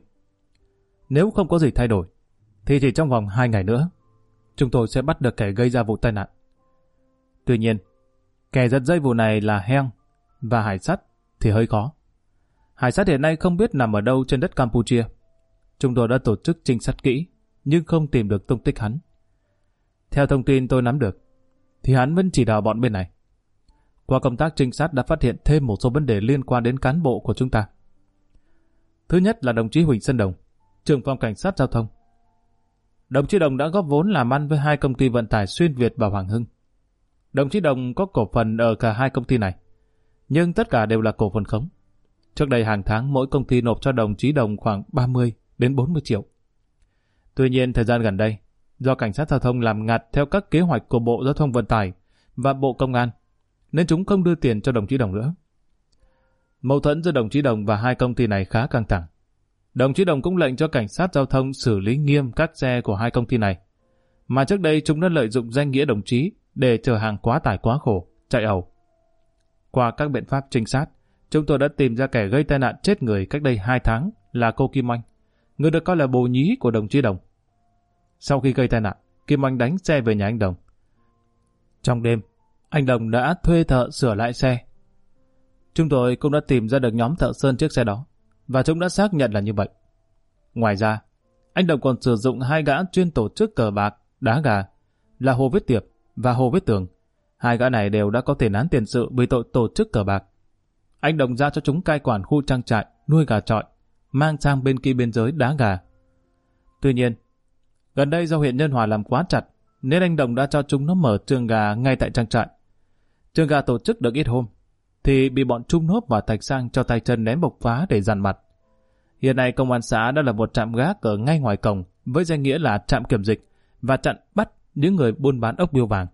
[SPEAKER 1] Nếu không có gì thay đổi, thì chỉ trong vòng 2 ngày nữa, chúng tôi sẽ bắt được kẻ gây ra vụ tai nạn. Tuy nhiên, kẻ giật dây vụ này là Heng và Hải Sắt thì hơi khó. Hải Sắt hiện nay không biết nằm ở đâu trên đất Campuchia. Chúng tôi đã tổ chức trinh sát kỹ, nhưng không tìm được tung tích hắn. Theo thông tin tôi nắm được, thì hắn vẫn chỉ đạo bọn bên này. Qua công tác trinh sát đã phát hiện thêm một số vấn đề liên quan đến cán bộ của chúng ta. Thứ nhất là đồng chí Huỳnh Sơn Đồng trưởng phòng cảnh sát giao thông. Đồng chí Đồng đã góp vốn làm ăn với hai công ty vận tải Xuyên Việt và Hoàng Hưng. Đồng chí Đồng có cổ phần ở cả hai công ty này, nhưng tất cả đều là cổ phần khống. Trước đây hàng tháng mỗi công ty nộp cho đồng chí Đồng khoảng 30 đến 40 triệu. Tuy nhiên thời gian gần đây, do cảnh sát giao thông làm ngặt theo các kế hoạch của Bộ Giao thông Vận tải và Bộ Công an, nên chúng không đưa tiền cho đồng chí Đồng nữa. Mâu thuẫn giữa đồng chí Đồng và hai công ty này khá căng thẳng. Đồng chí Đồng cũng lệnh cho cảnh sát giao thông xử lý nghiêm các xe của hai công ty này. mà trước đây chúng đã lợi dụng danh nghĩa đồng chí để chở hàng quá tải quá khổ, chạy ẩu. Qua các biện pháp trinh sát, chúng tôi đã tìm ra kẻ gây tai nạn chết người cách đây 2 tháng là cô Kim Anh, người được coi là bồ nhí của đồng chí Đồng. Sau khi gây tai nạn, Kim Anh đánh xe về nhà anh Đồng. Trong đêm, anh Đồng đã thuê thợ sửa lại xe. Chúng tôi cũng đã tìm ra được nhóm thợ sơn chiếc xe đó, và chúng đã xác nhận là như vậy. Ngoài ra, anh Đồng còn sử dụng hai gã chuyên tổ chức cờ bạc, đá gà, là Hồ Viết Tiệp và Hồ Viết Tường. Hai gã này đều đã có tiền án tiền sự vì tội tổ chức cờ bạc. Anh Đồng ra cho chúng cai quản khu trang trại, nuôi gà trọi, mang sang bên kia biên giới đá gà. Tuy nhiên, gần đây do huyện Nhân Hòa làm quá chặt, nên anh Đồng đã cho chúng nó mở trường gà ngay tại trang trại. Trường gà tổ chức được ít hôm, thì bị bọn Trung Nốt và Thạch Sang cho tay chân ném bộc phá để dàn mặt. Hiện nay công an xã đã là một trạm gác ở ngay ngoài cổng với danh nghĩa là trạm kiểm dịch và chặn bắt những người buôn bán ốc biêu vàng.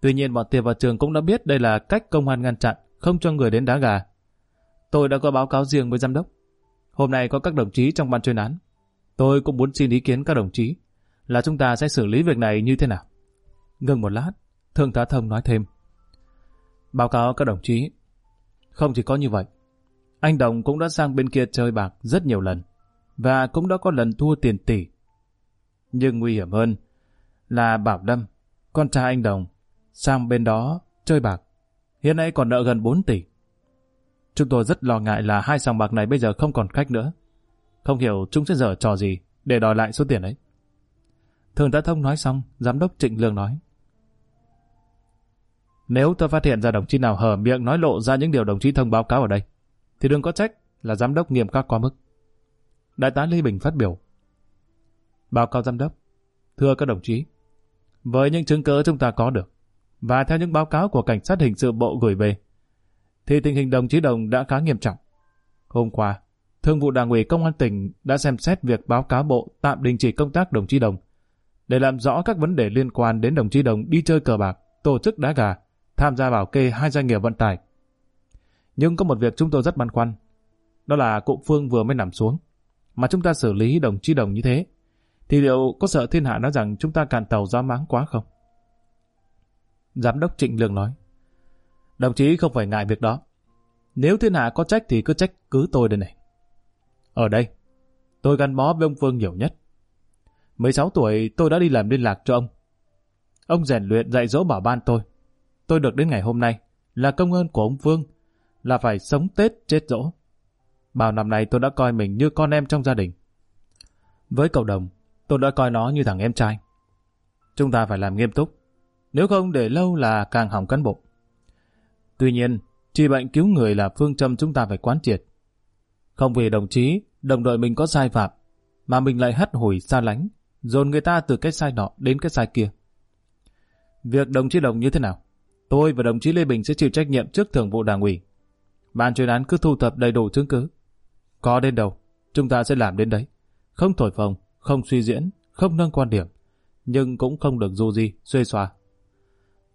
[SPEAKER 1] Tuy nhiên bọn Tiệp và Trường cũng đã biết đây là cách công an ngăn chặn, không cho người đến đá gà. Tôi đã có báo cáo riêng với giám đốc. Hôm nay có các đồng chí trong ban chuyên án. Tôi cũng muốn xin ý kiến các đồng chí là chúng ta sẽ xử lý việc này như thế nào. Ngừng một lát, Thượng tá Thông nói thêm. Báo cáo các đồng chí, không chỉ có như vậy, anh Đồng cũng đã sang bên kia chơi bạc rất nhiều lần và cũng đã có lần thua tiền tỷ. Nhưng nguy hiểm hơn là Bảo Lâm, con trai anh Đồng, sang bên đó chơi bạc. Hiện nay còn nợ gần 4 tỷ. Chúng tôi rất lo ngại là hai sòng bạc này bây giờ không còn khách nữa. Không hiểu chúng sẽ dở trò gì để đòi lại số tiền ấy. Thường tá thông nói xong, giám đốc Trịnh Lương nói. Nếu tôi phát hiện ra đồng chí nào hở miệng nói lộ ra những điều đồng chí thông báo cáo ở đây, thì đừng có trách là giám đốc nghiêm khắc quá mức. Đại tá Lê Bình phát biểu. Báo cáo giám đốc, thưa các đồng chí, với những chứng cứ chúng ta có được, và theo những báo cáo của cảnh sát hình sự bộ gửi về, thì tình hình đồng chí Đồng đã khá nghiêm trọng. Hôm qua, Thương vụ Đảng ủy Công an tỉnh đã xem xét việc báo cáo bộ tạm đình chỉ công tác đồng chí Đồng để làm rõ các vấn đề liên quan đến đồng chí Đồng đi chơi cờ bạc, tổ chức đá gà, tham gia bảo kê hai doanh nghiệp vận tải. Nhưng có một việc chúng tôi rất băn khoăn, đó là cụ Phương vừa mới nằm xuống, mà chúng ta xử lý đồng chí Đồng như thế, thì liệu có sợ thiên hạ nói rằng chúng ta cạn tàu ra máng quá không? Giám đốc Trịnh Lương nói, đồng chí không phải ngại việc đó. Nếu thiên hạ có trách thì cứ trách cứ tôi đây này. Ở đây, tôi gắn bó với ông Phương nhiều nhất. 16 tuổi tôi đã đi làm liên lạc cho ông. Ông rèn luyện dạy dỗ bảo ban tôi. Tôi được đến ngày hôm nay là công ơn của ông vương là phải sống Tết chết dỗ. Bao năm nay tôi đã coi mình như con em trong gia đình. Với cậu đồng, tôi đã coi nó như thằng em trai. Chúng ta phải làm nghiêm túc, nếu không để lâu là càng hỏng cán bộ. Tuy nhiên, trị bệnh cứu người là phương châm chúng ta phải quán triệt. Không vì đồng chí, đồng đội mình có sai phạm, mà mình lại hất hủi xa lánh, dồn người ta từ cái sai nọ đến cái sai kia. Việc đồng chí đồng như thế nào? Tôi và đồng chí Lê Bình sẽ chịu trách nhiệm trước thường vụ đảng ủy. Ban chuyên án cứ thu thập đầy đủ chứng cứ. Có đến đâu, chúng ta sẽ làm đến đấy. Không thổi phồng, không suy diễn, không nâng quan điểm, nhưng cũng không được du di, xuê xòa.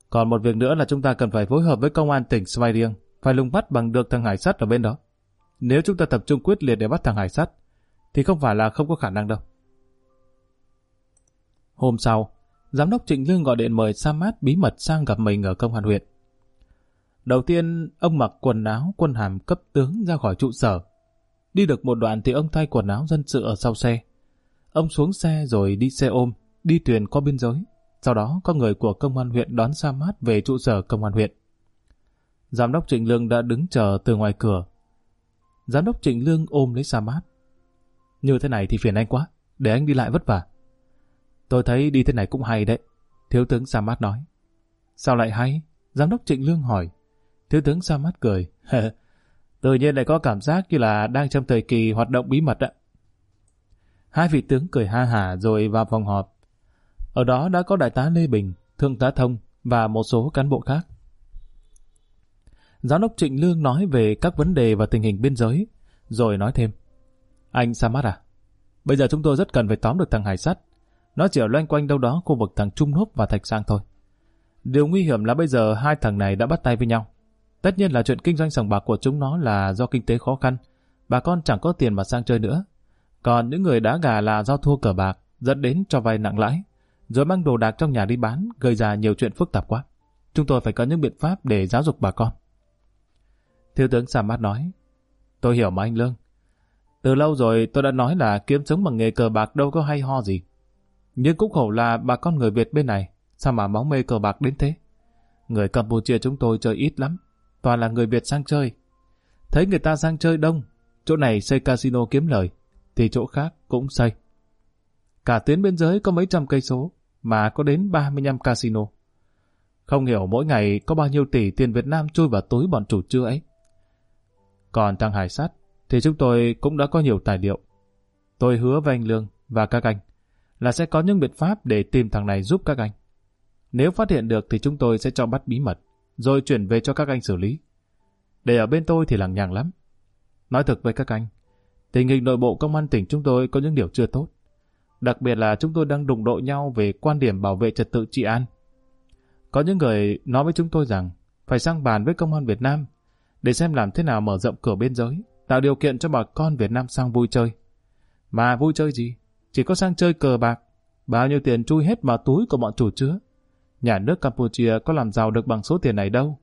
[SPEAKER 1] Còn một việc nữa là chúng ta cần phải phối hợp với công an tỉnh Svay phải lùng bắt bằng được thằng Hải Sắt ở bên đó. Nếu chúng ta tập trung quyết liệt để bắt thằng Hải Sắt, thì không phải là không có khả năng đâu. Hôm sau, Giám đốc Trịnh Lương gọi điện mời Sa bí mật sang gặp mình ở công an huyện. Đầu tiên, ông mặc quần áo quân hàm cấp tướng ra khỏi trụ sở. Đi được một đoạn thì ông thay quần áo dân sự ở sau xe. Ông xuống xe rồi đi xe ôm, đi thuyền qua biên giới. Sau đó có người của công an huyện đón Sa về trụ sở công an huyện. Giám đốc Trịnh Lương đã đứng chờ từ ngoài cửa. Giám đốc Trịnh Lương ôm lấy Sa Như thế này thì phiền anh quá, để anh đi lại vất vả. Tôi thấy đi thế này cũng hay đấy. Thiếu tướng Sa Mát nói. Sao lại hay? Giám đốc Trịnh Lương hỏi. Thiếu tướng Sa Mát cười. Tự nhiên lại có cảm giác như là đang trong thời kỳ hoạt động bí mật ạ. Hai vị tướng cười ha hả rồi vào phòng họp. Ở đó đã có đại tá Lê Bình, thượng tá Thông và một số cán bộ khác. Giám đốc Trịnh Lương nói về các vấn đề và tình hình biên giới, rồi nói thêm. Anh Samat à, bây giờ chúng tôi rất cần phải tóm được thằng Hải Sắt. Nó chỉ ở loanh quanh đâu đó khu vực thằng Trung Húc và Thạch Sang thôi. Điều nguy hiểm là bây giờ hai thằng này đã bắt tay với nhau. Tất nhiên là chuyện kinh doanh sòng bạc của chúng nó là do kinh tế khó khăn. Bà con chẳng có tiền mà sang chơi nữa. Còn những người đá gà là do thua cờ bạc, dẫn đến cho vay nặng lãi. rồi mang đồ đạc trong nhà đi bán, gây ra nhiều chuyện phức tạp quá. Chúng tôi phải có những biện pháp để giáo dục bà con. Thiếu tướng Samad nói, tôi hiểu mà anh Lương. Từ lâu rồi tôi đã nói là kiếm sống bằng nghề cờ bạc đâu có hay ho gì. Nhưng cũng khổ là bà con người Việt bên này, sao mà máu mê cờ bạc đến thế? Người Campuchia chúng tôi chơi ít lắm, toàn là người Việt sang chơi. Thấy người ta sang chơi đông, chỗ này xây casino kiếm lời, thì chỗ khác cũng xây. Cả tuyến biên giới có mấy trăm cây số, mà có đến 35 casino. Không hiểu mỗi ngày có bao nhiêu tỷ tiền Việt Nam chui vào túi bọn chủ chưa ấy. Còn thằng Hải Sát thì chúng tôi cũng đã có nhiều tài liệu. Tôi hứa với anh Lương và các anh là sẽ có những biện pháp để tìm thằng này giúp các anh. Nếu phát hiện được thì chúng tôi sẽ cho bắt bí mật, rồi chuyển về cho các anh xử lý. Để ở bên tôi thì lằng nhằng lắm. Nói thật với các anh, tình hình nội bộ công an tỉnh chúng tôi có những điều chưa tốt. Đặc biệt là chúng tôi đang đụng độ nhau về quan điểm bảo vệ trật tự trị an. Có những người nói với chúng tôi rằng phải sang bàn với công an Việt Nam để xem làm thế nào mở rộng cửa biên giới, tạo điều kiện cho bà con Việt Nam sang vui chơi. Mà vui chơi gì? Chỉ có sang chơi cờ bạc. Bao nhiêu tiền chui hết vào túi của bọn chủ chứa. Nhà nước Campuchia có làm giàu được bằng số tiền này đâu.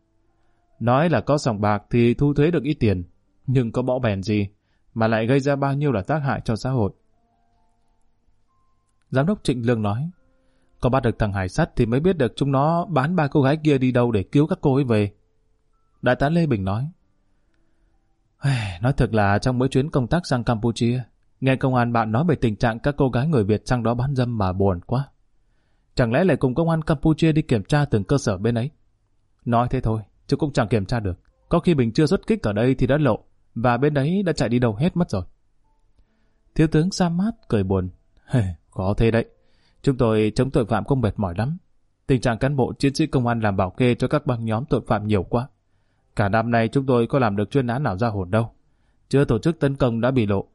[SPEAKER 1] Nói là có sòng bạc thì thu thuế được ít tiền, nhưng có bỏ bèn gì mà lại gây ra bao nhiêu là tác hại cho xã hội. Giám đốc Trịnh Lương nói, có bắt được thằng Hải Sắt thì mới biết được chúng nó bán ba cô gái kia đi đâu để cứu các cô ấy về. Đại tá Lê Bình nói, Nói thật là trong mỗi chuyến công tác sang Campuchia, nghe công an bạn nói về tình trạng các cô gái người Việt sang đó bán dâm mà buồn quá. Chẳng lẽ lại cùng công an Campuchia đi kiểm tra từng cơ sở bên ấy? Nói thế thôi, chứ cũng chẳng kiểm tra được. Có khi mình chưa xuất kích ở đây thì đã lộ, và bên đấy đã chạy đi đâu hết mất rồi. Thiếu tướng Samad cười buồn. Khó thế đấy. Chúng tôi chống tội phạm không mệt mỏi lắm. Tình trạng cán bộ chiến sĩ công an làm bảo kê cho các băng nhóm tội phạm nhiều quá. Cả năm nay chúng tôi có làm được chuyên án nào ra hồn đâu. Chưa tổ chức tấn công đã bị lộ.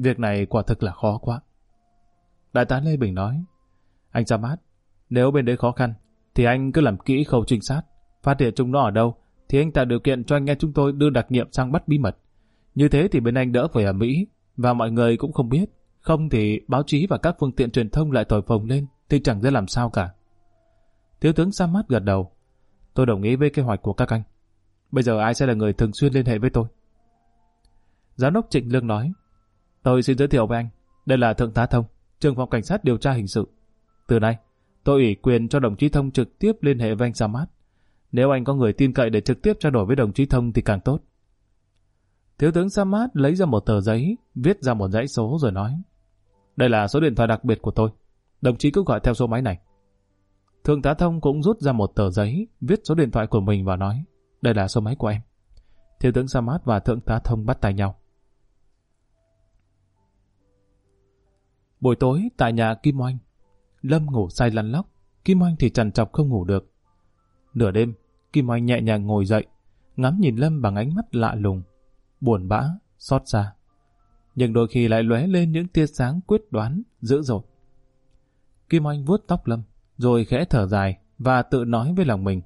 [SPEAKER 1] Việc này quả thực là khó quá. Đại tá Lê Bình nói, anh Sa Mát, nếu bên đấy khó khăn, thì anh cứ làm kỹ khâu trinh sát. Phát hiện chúng nó ở đâu, thì anh tạo điều kiện cho anh nghe chúng tôi đưa đặc nhiệm sang bắt bí mật. Như thế thì bên anh đỡ phải ở Mỹ, và mọi người cũng không biết. Không thì báo chí và các phương tiện truyền thông lại thổi phồng lên, thì chẳng dễ làm sao cả. Thiếu tướng Samad gật đầu. Tôi đồng ý với kế hoạch của các anh. Bây giờ ai sẽ là người thường xuyên liên hệ với tôi? Giám đốc Trịnh Lương nói, tôi xin giới thiệu với anh, đây là Thượng tá Thông, trường phòng cảnh sát điều tra hình sự. Từ nay, tôi ủy quyền cho đồng chí Thông trực tiếp liên hệ với anh Samad. Nếu anh có người tin cậy để trực tiếp trao đổi với đồng chí Thông thì càng tốt. Thiếu tướng Samad lấy ra một tờ giấy, viết ra một dãy số rồi nói. Đây là số điện thoại đặc biệt của tôi. Đồng chí cứ gọi theo số máy này. Thượng tá Thông cũng rút ra một tờ giấy, viết số điện thoại của mình và nói. Đây là số máy của em. Thiếu tướng Samad và Thượng tá Thông bắt tay nhau. Buổi tối tại nhà Kim Oanh, Lâm ngủ say lăn lóc, Kim Oanh thì trằn trọc không ngủ được. Nửa đêm, Kim Oanh nhẹ nhàng ngồi dậy, ngắm nhìn Lâm bằng ánh mắt lạ lùng, buồn bã, xót xa. Nhưng đôi khi lại lóe lên những tia sáng quyết đoán, dữ dội. Kim Oanh vuốt tóc Lâm, rồi khẽ thở dài và tự nói với lòng mình.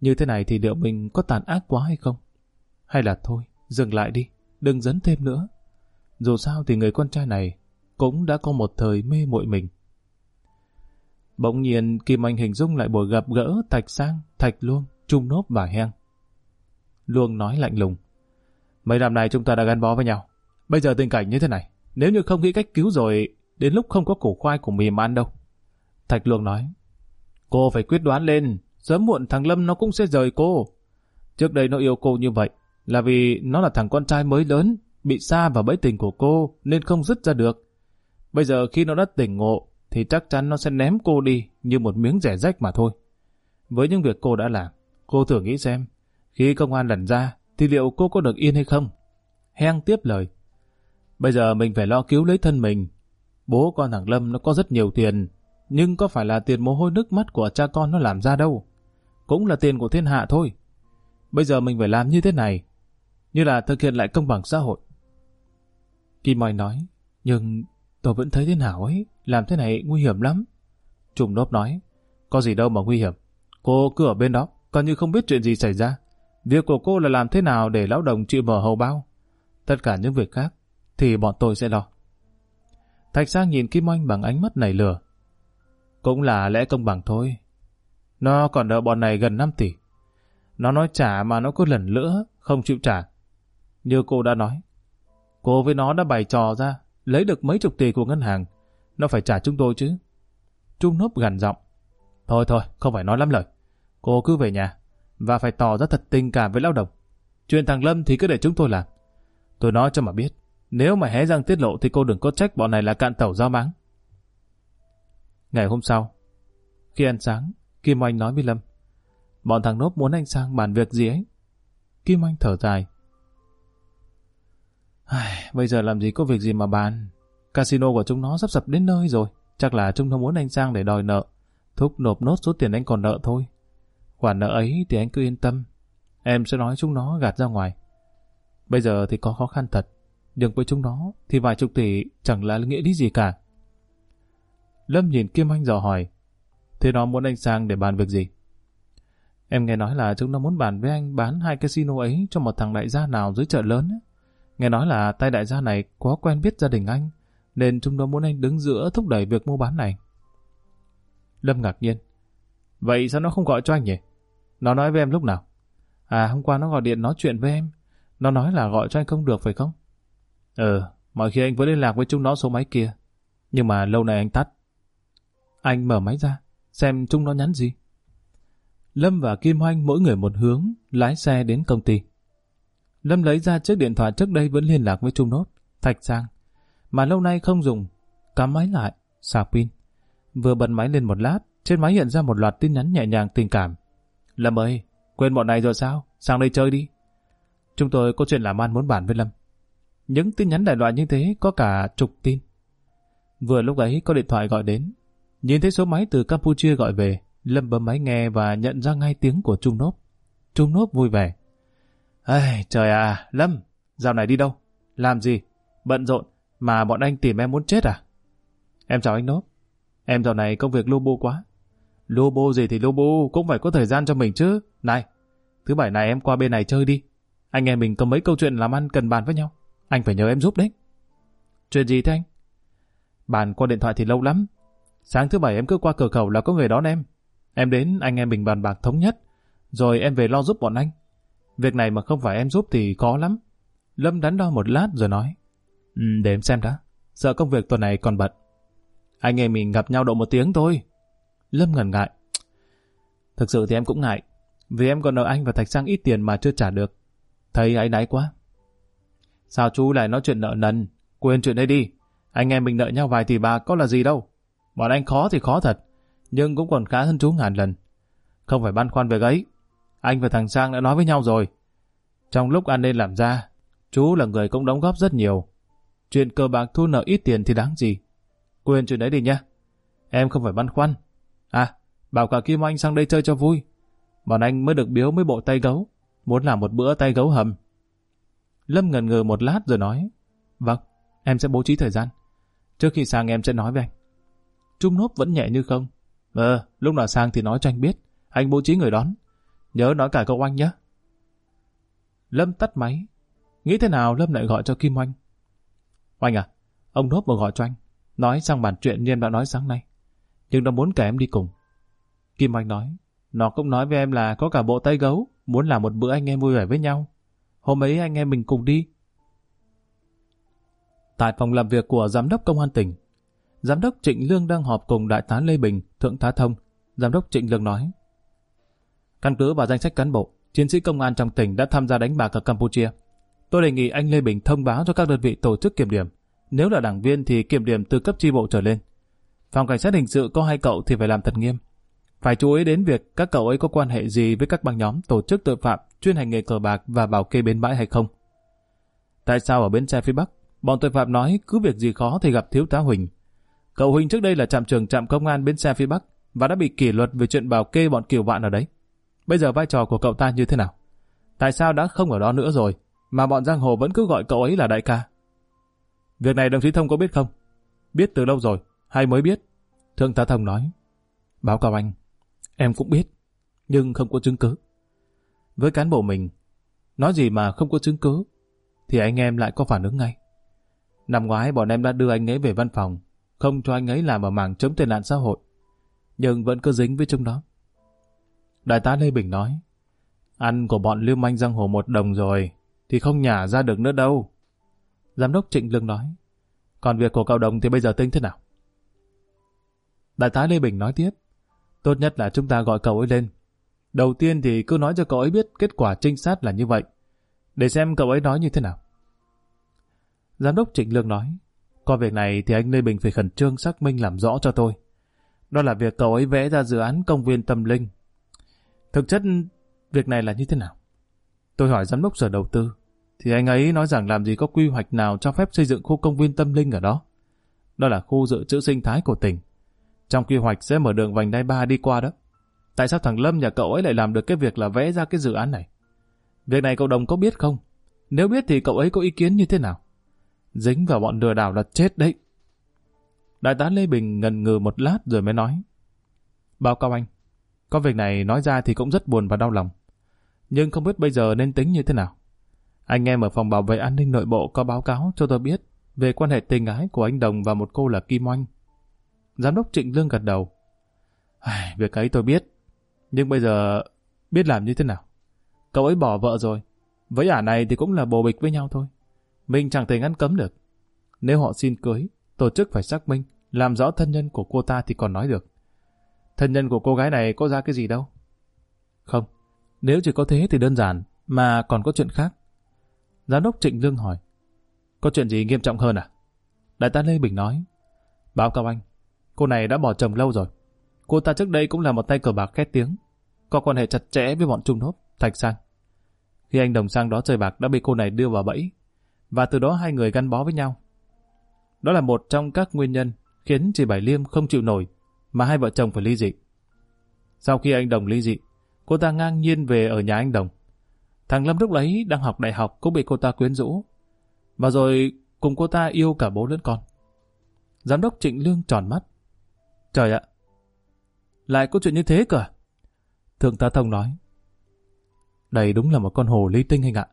[SPEAKER 1] Như thế này thì liệu mình có tàn ác quá hay không? Hay là thôi, dừng lại đi, đừng dấn thêm nữa. Dù sao thì người con trai này cũng đã có một thời mê muội mình. Bỗng nhiên Kim Anh hình dung lại buổi gặp gỡ Thạch Sang, Thạch Luông, Trung Nốp và Heng. Luông nói lạnh lùng. Mấy năm nay chúng ta đã gắn bó với nhau. Bây giờ tình cảnh như thế này, nếu như không nghĩ cách cứu rồi, đến lúc không có củ khoai của mì mà ăn đâu. Thạch Luông nói. Cô phải quyết đoán lên, sớm muộn thằng Lâm nó cũng sẽ rời cô. Trước đây nó yêu cô như vậy, là vì nó là thằng con trai mới lớn, bị xa vào bẫy tình của cô nên không dứt ra được. Bây giờ khi nó đã tỉnh ngộ, thì chắc chắn nó sẽ ném cô đi như một miếng rẻ rách mà thôi. Với những việc cô đã làm, cô thử nghĩ xem, khi công an lần ra, thì liệu cô có được yên hay không? Heng tiếp lời. Bây giờ mình phải lo cứu lấy thân mình. Bố con thằng Lâm nó có rất nhiều tiền, nhưng có phải là tiền mồ hôi nước mắt của cha con nó làm ra đâu. Cũng là tiền của thiên hạ thôi. Bây giờ mình phải làm như thế này, như là thực hiện lại công bằng xã hội. Kim Mai nói, nhưng tôi vẫn thấy thế nào ấy, làm thế này nguy hiểm lắm. Trùng đốp nói, có gì đâu mà nguy hiểm. Cô cứ ở bên đó, coi như không biết chuyện gì xảy ra. Việc của cô là làm thế nào để lão đồng chịu mở hầu bao. Tất cả những việc khác, thì bọn tôi sẽ lo. Thạch Sang nhìn Kim Oanh bằng ánh mắt nảy lửa. Cũng là lẽ công bằng thôi. Nó còn nợ bọn này gần 5 tỷ. Nó nói trả mà nó cứ lần nữa không chịu trả. Như cô đã nói, cô với nó đã bày trò ra, lấy được mấy chục tỷ của ngân hàng. Nó phải trả chúng tôi chứ. Trung nốp gằn giọng. Thôi thôi, không phải nói lắm lời. Cô cứ về nhà, và phải tỏ ra thật tình cảm với lao động. Chuyện thằng Lâm thì cứ để chúng tôi làm. Tôi nói cho mà biết, nếu mà hé răng tiết lộ thì cô đừng có trách bọn này là cạn tẩu giao máng. Ngày hôm sau, khi ăn sáng, Kim Oanh nói với Lâm, bọn thằng nốt muốn anh sang bàn việc gì ấy. Kim Oanh thở dài. Ai, bây giờ làm gì có việc gì mà bàn. Casino của chúng nó sắp sập đến nơi rồi. Chắc là chúng nó muốn anh sang để đòi nợ. Thúc nộp nốt số tiền anh còn nợ thôi. Khoản nợ ấy thì anh cứ yên tâm. Em sẽ nói chúng nó gạt ra ngoài. Bây giờ thì có khó khăn thật. Nhưng với chúng nó thì vài chục tỷ chẳng là nghĩa lý gì cả. Lâm nhìn Kim Anh dò hỏi. Thế nó muốn anh sang để bàn việc gì? Em nghe nói là chúng nó muốn bàn với anh bán hai casino ấy cho một thằng đại gia nào dưới chợ lớn. Ấy. Nghe nói là tay đại gia này có quen biết gia đình anh, nên chúng nó muốn anh đứng giữa thúc đẩy việc mua bán này. Lâm ngạc nhiên. Vậy sao nó không gọi cho anh nhỉ? Nó nói với em lúc nào? À hôm qua nó gọi điện nói chuyện với em. Nó nói là gọi cho anh không được phải không? Ừ, mọi khi anh vẫn liên lạc với chúng nó số máy kia. Nhưng mà lâu nay anh tắt. Anh mở máy ra, xem chúng nó nhắn gì. Lâm và Kim Hoanh mỗi người một hướng, lái xe đến công ty. Lâm lấy ra chiếc điện thoại trước đây vẫn liên lạc với Trung Nốt, Thạch Sang, mà lâu nay không dùng, cắm máy lại, sạc pin. Vừa bật máy lên một lát, trên máy hiện ra một loạt tin nhắn nhẹ nhàng tình cảm. Lâm ơi, quên bọn này rồi sao? Sang đây chơi đi. Chúng tôi có chuyện làm ăn muốn bàn với Lâm. Những tin nhắn đại loại như thế có cả chục tin. Vừa lúc ấy có điện thoại gọi đến. Nhìn thấy số máy từ Campuchia gọi về, Lâm bấm máy nghe và nhận ra ngay tiếng của Trung Nốt. Trung Nốt vui vẻ. Ây, trời à, Lâm, dạo này đi đâu? Làm gì? Bận rộn, mà bọn anh tìm em muốn chết à? Em chào anh Nốt. Em dạo này công việc lô bô quá. lô bô gì thì lô bô cũng phải có thời gian cho mình chứ. Này, thứ bảy này em qua bên này chơi đi. Anh em mình có mấy câu chuyện làm ăn cần bàn với nhau. Anh phải nhờ em giúp đấy. Chuyện gì thế anh? Bàn qua điện thoại thì lâu lắm. Sáng thứ bảy em cứ qua cửa khẩu là có người đón em. Em đến anh em mình bàn bạc thống nhất. Rồi em về lo giúp bọn anh. Việc này mà không phải em giúp thì khó lắm. Lâm đắn đo một lát rồi nói. Ừ, để em xem đã. Sợ công việc tuần này còn bận. Anh em mình gặp nhau độ một tiếng thôi. Lâm ngần ngại. Thực sự thì em cũng ngại. Vì em còn nợ anh và Thạch Sang ít tiền mà chưa trả được. Thấy ấy náy quá. Sao chú lại nói chuyện nợ nần? Quên chuyện đây đi. Anh em mình nợ nhau vài tỷ bạc có là gì đâu. Bọn anh khó thì khó thật. Nhưng cũng còn khá hơn chú ngàn lần. Không phải băn khoăn việc ấy. Anh và thằng Sang đã nói với nhau rồi. Trong lúc ăn nên làm ra, chú là người cũng đóng góp rất nhiều. Chuyện cờ bạc thu nợ ít tiền thì đáng gì. Quên chuyện đấy đi nhá. Em không phải băn khoăn. À, bảo cả Kim Anh sang đây chơi cho vui. Bọn anh mới được biếu mấy bộ tay gấu. Muốn làm một bữa tay gấu hầm. Lâm ngần ngừ một lát rồi nói. Vâng, em sẽ bố trí thời gian. Trước khi sang em sẽ nói với anh. Trung nốt vẫn nhẹ như không. Ờ, lúc nào sang thì nói cho anh biết. Anh bố trí người đón. Nhớ nói cả cậu anh nhé. Lâm tắt máy. Nghĩ thế nào Lâm lại gọi cho Kim Oanh? Oanh à, ông Nốt vừa gọi cho anh. Nói sang bàn chuyện như em đã nói sáng nay. Nhưng nó muốn cả em đi cùng. Kim Oanh nói. Nó cũng nói với em là có cả bộ tay gấu. Muốn làm một bữa anh em vui vẻ với nhau. Hôm ấy anh em mình cùng đi. Tại phòng làm việc của Giám đốc Công an tỉnh, Giám đốc Trịnh Lương đang họp cùng Đại tá Lê Bình, Thượng tá Thông. Giám đốc Trịnh Lương nói. Căn cứ vào danh sách cán bộ, chiến sĩ công an trong tỉnh đã tham gia đánh bạc ở Campuchia. Tôi đề nghị anh Lê Bình thông báo cho các đơn vị tổ chức kiểm điểm. Nếu là đảng viên thì kiểm điểm từ cấp chi bộ trở lên. Phòng cảnh sát hình sự có hai cậu thì phải làm thật nghiêm. Phải chú ý đến việc các cậu ấy có quan hệ gì với các băng nhóm tổ chức tội phạm chuyên hành nghề cờ bạc và bảo kê bến bãi hay không. Tại sao ở bến xe phía Bắc, bọn tội phạm nói cứ việc gì khó thì gặp thiếu tá Huỳnh. Cậu Huỳnh trước đây là trạm trưởng trạm công an bến xe phía Bắc và đã bị kỷ luật về chuyện bảo kê bọn kiều vạn ở đấy. Bây giờ vai trò của cậu ta như thế nào? Tại sao đã không ở đó nữa rồi, mà bọn giang hồ vẫn cứ gọi cậu ấy là đại ca? Việc này đồng chí Thông có biết không? Biết từ lâu rồi, hay mới biết? Thượng tá Thông nói. Báo cáo anh, em cũng biết, nhưng không có chứng cứ. Với cán bộ mình, nói gì mà không có chứng cứ, thì anh em lại có phản ứng ngay. Năm ngoái bọn em đã đưa anh ấy về văn phòng, không cho anh ấy làm ở mảng chống tệ nạn xã hội. nhưng vẫn cứ dính với chúng đó. Đại tá Lê Bình nói, ăn của bọn lưu manh giang hồ một đồng rồi, thì không nhả ra được nữa đâu. Giám đốc Trịnh Lương nói, còn việc của cậu đồng thì bây giờ tính thế nào? Đại tá Lê Bình nói tiếp, tốt nhất là chúng ta gọi cậu ấy lên. Đầu tiên thì cứ nói cho cậu ấy biết kết quả trinh sát là như vậy, để xem cậu ấy nói như thế nào. Giám đốc Trịnh Lương nói, qua việc này thì anh Lê Bình phải khẩn trương xác minh làm rõ cho tôi. Đó là việc cậu ấy vẽ ra dự án công viên tâm linh. Thực chất, việc này là như thế nào? Tôi hỏi giám đốc sở đầu tư, thì anh ấy nói rằng làm gì có quy hoạch nào cho phép xây dựng khu công viên tâm linh ở đó. Đó là khu dự trữ sinh thái của tỉnh. Trong quy hoạch sẽ mở đường vành đai 3 đi qua đó. Tại sao thằng Lâm nhà cậu ấy lại làm được cái việc là vẽ ra cái dự án này? Việc này cậu Đồng có biết không? Nếu biết thì cậu ấy có ý kiến như thế nào? Dính vào bọn lừa đảo là chết đấy. Đại tá Lê Bình ngần ngừ một lát rồi mới nói. Báo cáo anh, có việc này nói ra thì cũng rất buồn và đau lòng. Nhưng không biết bây giờ nên tính như thế nào. Anh em ở phòng bảo vệ an ninh nội bộ có báo cáo cho tôi biết về quan hệ tình ái của anh Đồng và một cô là Kim Oanh. Giám đốc Trịnh Lương gật đầu. Ai, việc ấy tôi biết, nhưng bây giờ biết làm như thế nào? Cậu ấy bỏ vợ rồi, với ả này thì cũng là bồ bịch với nhau thôi. Mình chẳng thể ngăn cấm được. Nếu họ xin cưới, tổ chức phải xác minh, làm rõ thân nhân của cô ta thì còn nói được. Thân nhân của cô gái này có ra cái gì đâu? Không, nếu chỉ có thế thì đơn giản, mà còn có chuyện khác. Giám đốc Trịnh Lương hỏi, có chuyện gì nghiêm trọng hơn à? Đại tá Lê Bình nói, báo cáo anh, cô này đã bỏ chồng lâu rồi. Cô ta trước đây cũng là một tay cờ bạc khét tiếng, có quan hệ chặt chẽ với bọn Trung Nốt, Thạch Sang. Khi anh Đồng Sang đó chơi bạc đã bị cô này đưa vào bẫy, và từ đó hai người gắn bó với nhau. Đó là một trong các nguyên nhân khiến chị Bảy Liêm không chịu nổi mà hai vợ chồng phải ly dị. Sau khi anh Đồng ly dị, cô ta ngang nhiên về ở nhà anh Đồng. Thằng Lâm lúc ấy đang học đại học cũng bị cô ta quyến rũ. Và rồi cùng cô ta yêu cả bố lẫn con. Giám đốc Trịnh Lương tròn mắt. Trời ạ! Lại có chuyện như thế cơ à? Thượng tá Thông nói. Đây đúng là một con hồ ly tinh anh ạ.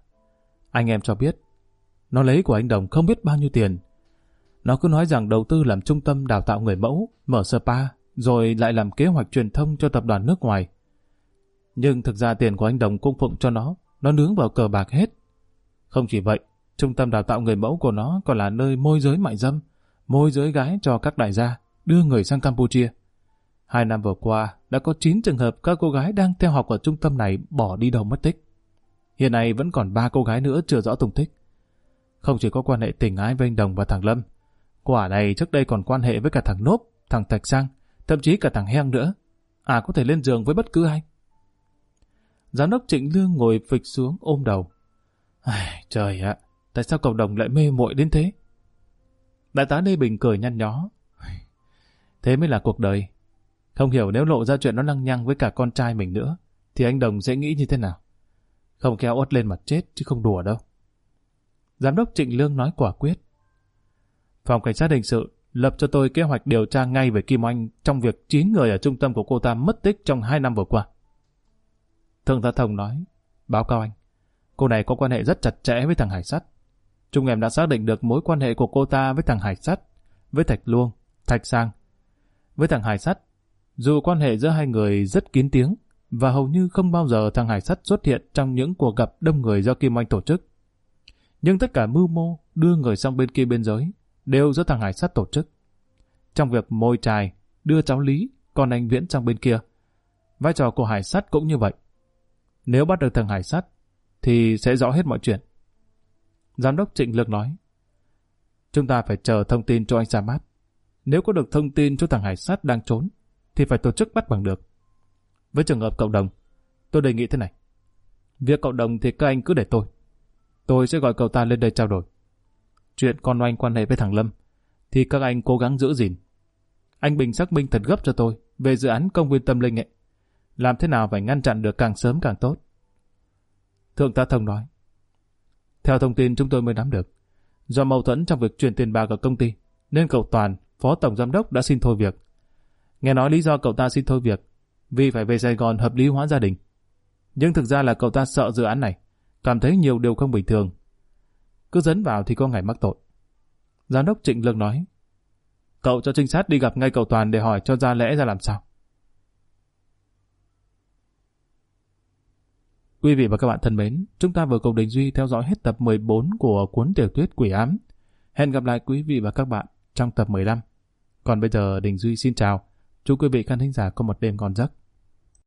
[SPEAKER 1] Anh em cho biết, nó lấy của anh Đồng không biết bao nhiêu tiền. Nó cứ nói rằng đầu tư làm trung tâm đào tạo người mẫu, mở spa, rồi lại làm kế hoạch truyền thông cho tập đoàn nước ngoài. Nhưng thực ra tiền của anh Đồng cung phụng cho nó, nó nướng vào cờ bạc hết. Không chỉ vậy, trung tâm đào tạo người mẫu của nó còn là nơi môi giới mại dâm, môi giới gái cho các đại gia, đưa người sang Campuchia. Hai năm vừa qua, đã có 9 trường hợp các cô gái đang theo học ở trung tâm này bỏ đi đâu mất tích. Hiện nay vẫn còn ba cô gái nữa chưa rõ tung tích. Không chỉ có quan hệ tình ái với anh Đồng và thằng Lâm, quả này trước đây còn quan hệ với cả thằng Nốp, thằng Thạch Sang, thậm chí cả thằng Heng nữa. À có thể lên giường với bất cứ ai. Giám đốc Trịnh Lương ngồi phịch xuống ôm đầu. Ai, trời ạ, tại sao cộng đồng lại mê muội đến thế? Đại tá Lê Bình cười nhăn nhó. Thế mới là cuộc đời. Không hiểu nếu lộ ra chuyện nó lăng nhăng với cả con trai mình nữa, thì anh Đồng sẽ nghĩ như thế nào? Không kéo ốt lên mặt chết chứ không đùa đâu. Giám đốc Trịnh Lương nói quả quyết. Phòng Cảnh sát Hình sự lập cho tôi kế hoạch điều tra ngay về Kim Oanh trong việc 9 người ở trung tâm của cô ta mất tích trong 2 năm vừa qua. Thượng tá Thông nói, báo cáo anh, cô này có quan hệ rất chặt chẽ với thằng Hải Sắt. Chúng em đã xác định được mối quan hệ của cô ta với thằng Hải Sắt, với Thạch Luông, Thạch Sang. Với thằng Hải Sắt, dù quan hệ giữa hai người rất kín tiếng, và hầu như không bao giờ thằng Hải Sắt xuất hiện trong những cuộc gặp đông người do Kim Oanh tổ chức. Nhưng tất cả mưu mô đưa người sang bên kia biên giới đều do thằng Hải sát tổ chức. Trong việc môi trài, đưa cháu Lý, con anh Viễn sang bên kia. Vai trò của Hải sát cũng như vậy. Nếu bắt được thằng Hải sát thì sẽ rõ hết mọi chuyện. Giám đốc Trịnh lực nói, chúng ta phải chờ thông tin cho anh ra Mát. Nếu có được thông tin cho thằng Hải sát đang trốn, thì phải tổ chức bắt bằng được. Với trường hợp cộng đồng, tôi đề nghị thế này. Việc cộng đồng thì các anh cứ để tôi. Tôi sẽ gọi cậu ta lên đây trao đổi. Chuyện con oanh quan hệ với thằng Lâm, thì các anh cố gắng giữ gìn. Anh Bình xác minh thật gấp cho tôi về dự án công viên tâm linh ấy. Làm thế nào phải ngăn chặn được càng sớm càng tốt. Thượng tá Thông nói. Theo thông tin chúng tôi mới nắm được, do mâu thuẫn trong việc chuyển tiền bạc ở công ty, nên cậu Toàn, phó tổng giám đốc đã xin thôi việc. Nghe nói lý do cậu ta xin thôi việc, vì phải về Sài Gòn hợp lý hóa gia đình. Nhưng thực ra là cậu ta sợ dự án này, cảm thấy nhiều điều không bình thường cứ dẫn vào thì có ngày mắc tội. Giám đốc Trịnh Lương nói, cậu cho trinh sát đi gặp ngay cậu Toàn để hỏi cho ra lẽ ra làm sao. Quý vị và các bạn thân mến, chúng ta vừa cùng Đình Duy theo dõi hết tập 14 của cuốn tiểu thuyết Quỷ Ám. Hẹn gặp lại quý vị và các bạn trong tập 15. Còn bây giờ Đình Duy xin chào. Chúc quý vị khán thính giả có một đêm ngon giấc.